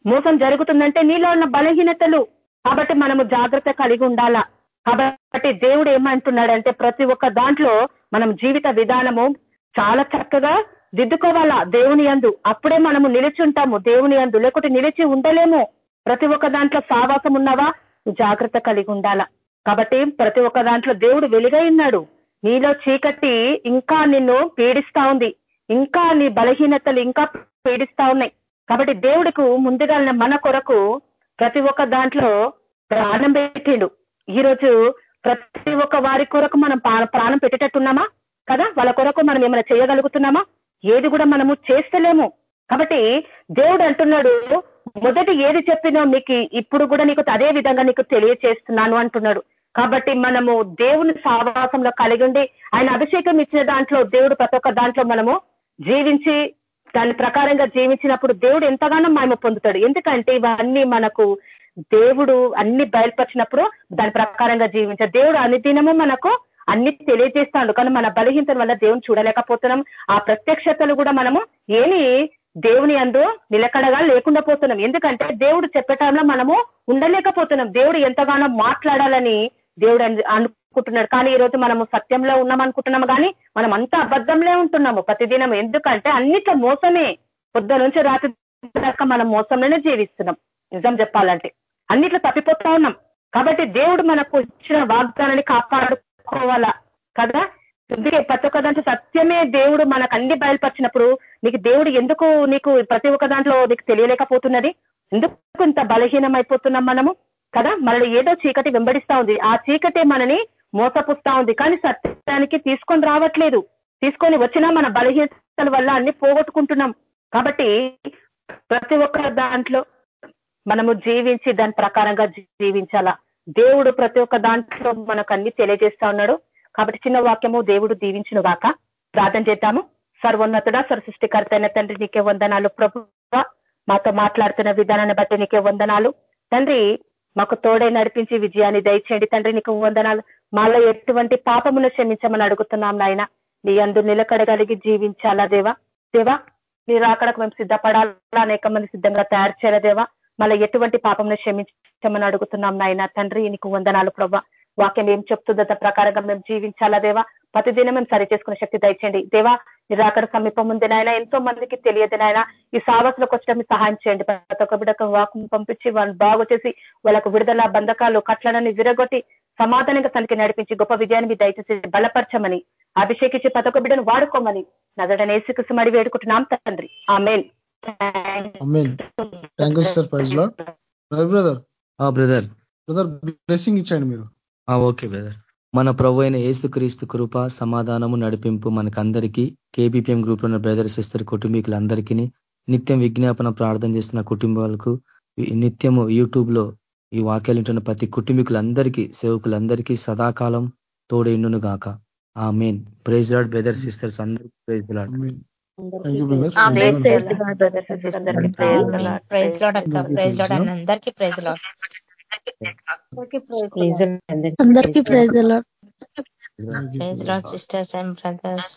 మోసం జరుగుతుందంటే నీలో ఉన్న బలహీనతలు. కాబట్టి మనము జాగ్రత్త కలిగి ఉండాలా? కాబట్టి దేవుడు ఏమంటున్నాడంటే ప్రతి ఒక్క దాంట్లో మనం జీవిత విధానము చాలా చక్కగా దిద్దుకోవాలా? దేవుని అందు అప్పుడే మనము నిలిచి ఉంటాము దేవుని అందు లేకుంటే నిలిచి ఉండలేము. ప్రతి ఒక్క దాంట్లో సావాసం ఉన్నావా? జాగ్రత్త కలిగి ఉండాలా. కాబట్టి ప్రతి ఒక్క దాంట్లో దేవుడు వెలుగై ఉన్నాడు. నీలో చీకటి ఇంకా నిన్ను పీడిస్తా ఉంది. ఇంకా నీ బలహీనతలు ఇంకా పీడిస్తా ఉన్నాయి. కాబట్టి దేవుడికి ముందుగా మన కొరకు ప్రతి ఒక్క దాంట్లో ప్రాణం పెట్టిండు. ఈరోజు ప్రతి ఒక్క వారి కొరకు మనం ప్రాణం పెట్టేటట్టున్నామా? కదా? వాళ్ళ కొరకు మనం ఏమైనా చేయగలుగుతున్నామా? ఏది కూడా మనము చేస్తలేము. కాబట్టి దేవుడు అంటున్నాడు మొదటి ఏది చెప్పినో నీకు ఇప్పుడు కూడా నీకు అదే విధంగా నీకు తెలియచేస్తున్నాను అంటున్నాడు. కాబట్టి మనము దేవుని సావాసంలో కలిగి ఉండి ఆయన అభిషేకం ఇచ్చిన దాంట్లో దేవుడు ప్రతి ఒక్క దాంట్లో మనము జీవించి దాని ప్రకారంగా జీవించినప్పుడు దేవుడు ఎంతగానో మాయమ పొందుతాడు. ఎందుకంటే ఇవన్నీ మనకు దేవుడు అన్ని బయలుపరిచినప్పుడు దాని ప్రకారంగా జీవించారు దేవుడు అనుదినము మనకు అన్ని తెలియజేస్తాడు. కానీ మన బలహీనతల వల్ల దేవుని చూడలేకపోతున్నాం. ఆ ప్రత్యక్షతలు కూడా మనము ఏమి దేవుని అందు నిలకడగా లేకుండా పోతున్నాం. ఎందుకంటే దేవుడు చెప్పటంలో మనము ఉండలేకపోతున్నాం. దేవుడు ఎంతగానో మాట్లాడాలని దేవుడు అనుకుంటున్నాడు. కానీ ఈ రోజు మనము సత్యంలో ఉన్నాం అనుకుంటున్నాము. కానీ మనం అంతా అబద్ధంలో ఉంటున్నాము ప్రతిదినం ఎందుకంటే అన్నిట్లో మోసమే. పొద్దు నుంచి రాత్రి దాకా మనం మోసంలోనే జీవిస్తున్నాం. నిజం చెప్పాలంటే. అన్నిట్లో తప్పిపోతా ఉన్నాం. కాబట్టి దేవుడు మనకు ఇచ్చిన వాగ్దానాన్ని కాపాడుకోవాలా కదా? అందుకే ప్రతి ఒక్క దాంట్లో సత్యమే దేవుడు మనకు అన్ని బయలుపరిచినప్పుడు నీకు దేవుడు ఎందుకు నీకు ప్రతి ఒక్క దాంట్లో నీకు తెలియలేకపోతున్నది? ఎందుకు ఇంత బలహీనం అయిపోతున్నాం మనము? కదా? మనల్ని ఏదో చీకటి వెంబడిస్తా ఉంది. ఆ చీకటే మనని మోసపుస్తా ఉంది. కానీ సత్యానికి తీసుకొని రావట్లేదు. తీసుకొని వచ్చినా మన బలహీనతల వల్ల అన్ని పోగొట్టుకుంటున్నాం. కాబట్టి ప్రతి ఒక్క దాంట్లో మనము జీవించి దాని ప్రకారంగా జీవించాలా? దేవుడు ప్రతి ఒక్క దాంట్లో మనకు అన్ని తెలియజేస్తా ఉన్నాడు. కాబట్టి చిన్న వాక్యము దేవుడు దీవించిన గాక. ప్రార్థన చేద్దాము. సర్వోన్నతుడా సృష్టికర్త అయిన తండ్రి నీకే వందనాలు. ప్రభు మాతో మాట్లాడుతున్న విధానాన్ని బట్టి నీకే వందనాలు. తండ్రి మాకు తోడే నడిపించి విజయాన్ని దయచేయండి. తండ్రి నీకు వందనాలు. మాలో ఎటువంటి పాపమును క్షమించమని అడుగుతున్నాం నాయన. నీ అందు నిలకడగలిగి జీవించాలా దేవా? దేవా మీరు అక్కడకు మేము సిద్ధపడాలా? అనేక మంది సిద్ధంగా తయారు చేయాలా దేవా? మళ్ళీ ఎటువంటి పాపంను క్షమించమని అడుగుతున్నాం నాయన. తండ్రి నీకు వందనాలు ప్రభా వాక్యం ఏం చెప్తుందో ప్రకారంగా మేము జీవించాలా దేవా? ప్రతిదినం మేము సరి చేసుకునే శక్తి దయచేయండి. దేవా మీరు సమీపం ఉంది నాయన. ఎంతో మందికి తెలియదు నాయన. ఈ సావసులకు వచ్చడం సహాయం చేయండి. ప్రతి ఒక్క బిడకు వాకు పంపించి వాళ్ళని బాగు చేసి వాళ్ళకు విడుదల బంధకాలు కట్లనని విరగొట్టి సమాధానంగా తనకి నడిపించి గొప్ప విజయాన్ని మీరు దయచేసి బలపరచమని అభిషేకించి ప్రతి ఒక్క బిడ్డను వాడుకోమని నదడనేసి ఏసుకు మడి వేడుకుంటున్నాం తండ్రి. ఆ మెయిన్
సార్ ప్రైజ్లో బ్రదర్
బ్రదర్
బ్రదర్ బ్లెస్సింగ్ ఇచ్చండి మీరు.
ఓకే బ్రదర్ మన ప్రభు అయిన ఏసుక్రీస్తు కృప సమాధానము నడిపింపు మనకందరికీ కేబీపీఎం గ్రూప్లో బ్రదర్ సిస్టర్ కుటుంబీకులందరికీ నిత్యం విజ్ఞాపన ప్రార్థన చేస్తున్న కుటుంబాలకు నిత్యము యూట్యూబ్లో ఈ వాక్యాలు ఉంటున్న ప్రతి కుటుంబీకులందరికీ సేవకులందరికీ సదాకాలం తోడైండును గాక amen praise lord brother sisters అందరికీ ప్రైజ్ లాడ్
ప్రైజ్ లాడ్. అక్క ప్రైజ్ లాడ్ అందరికీ ప్రైజ్ లాడ్. అందరికీ praise lord. Praise lord. Sisters and brothers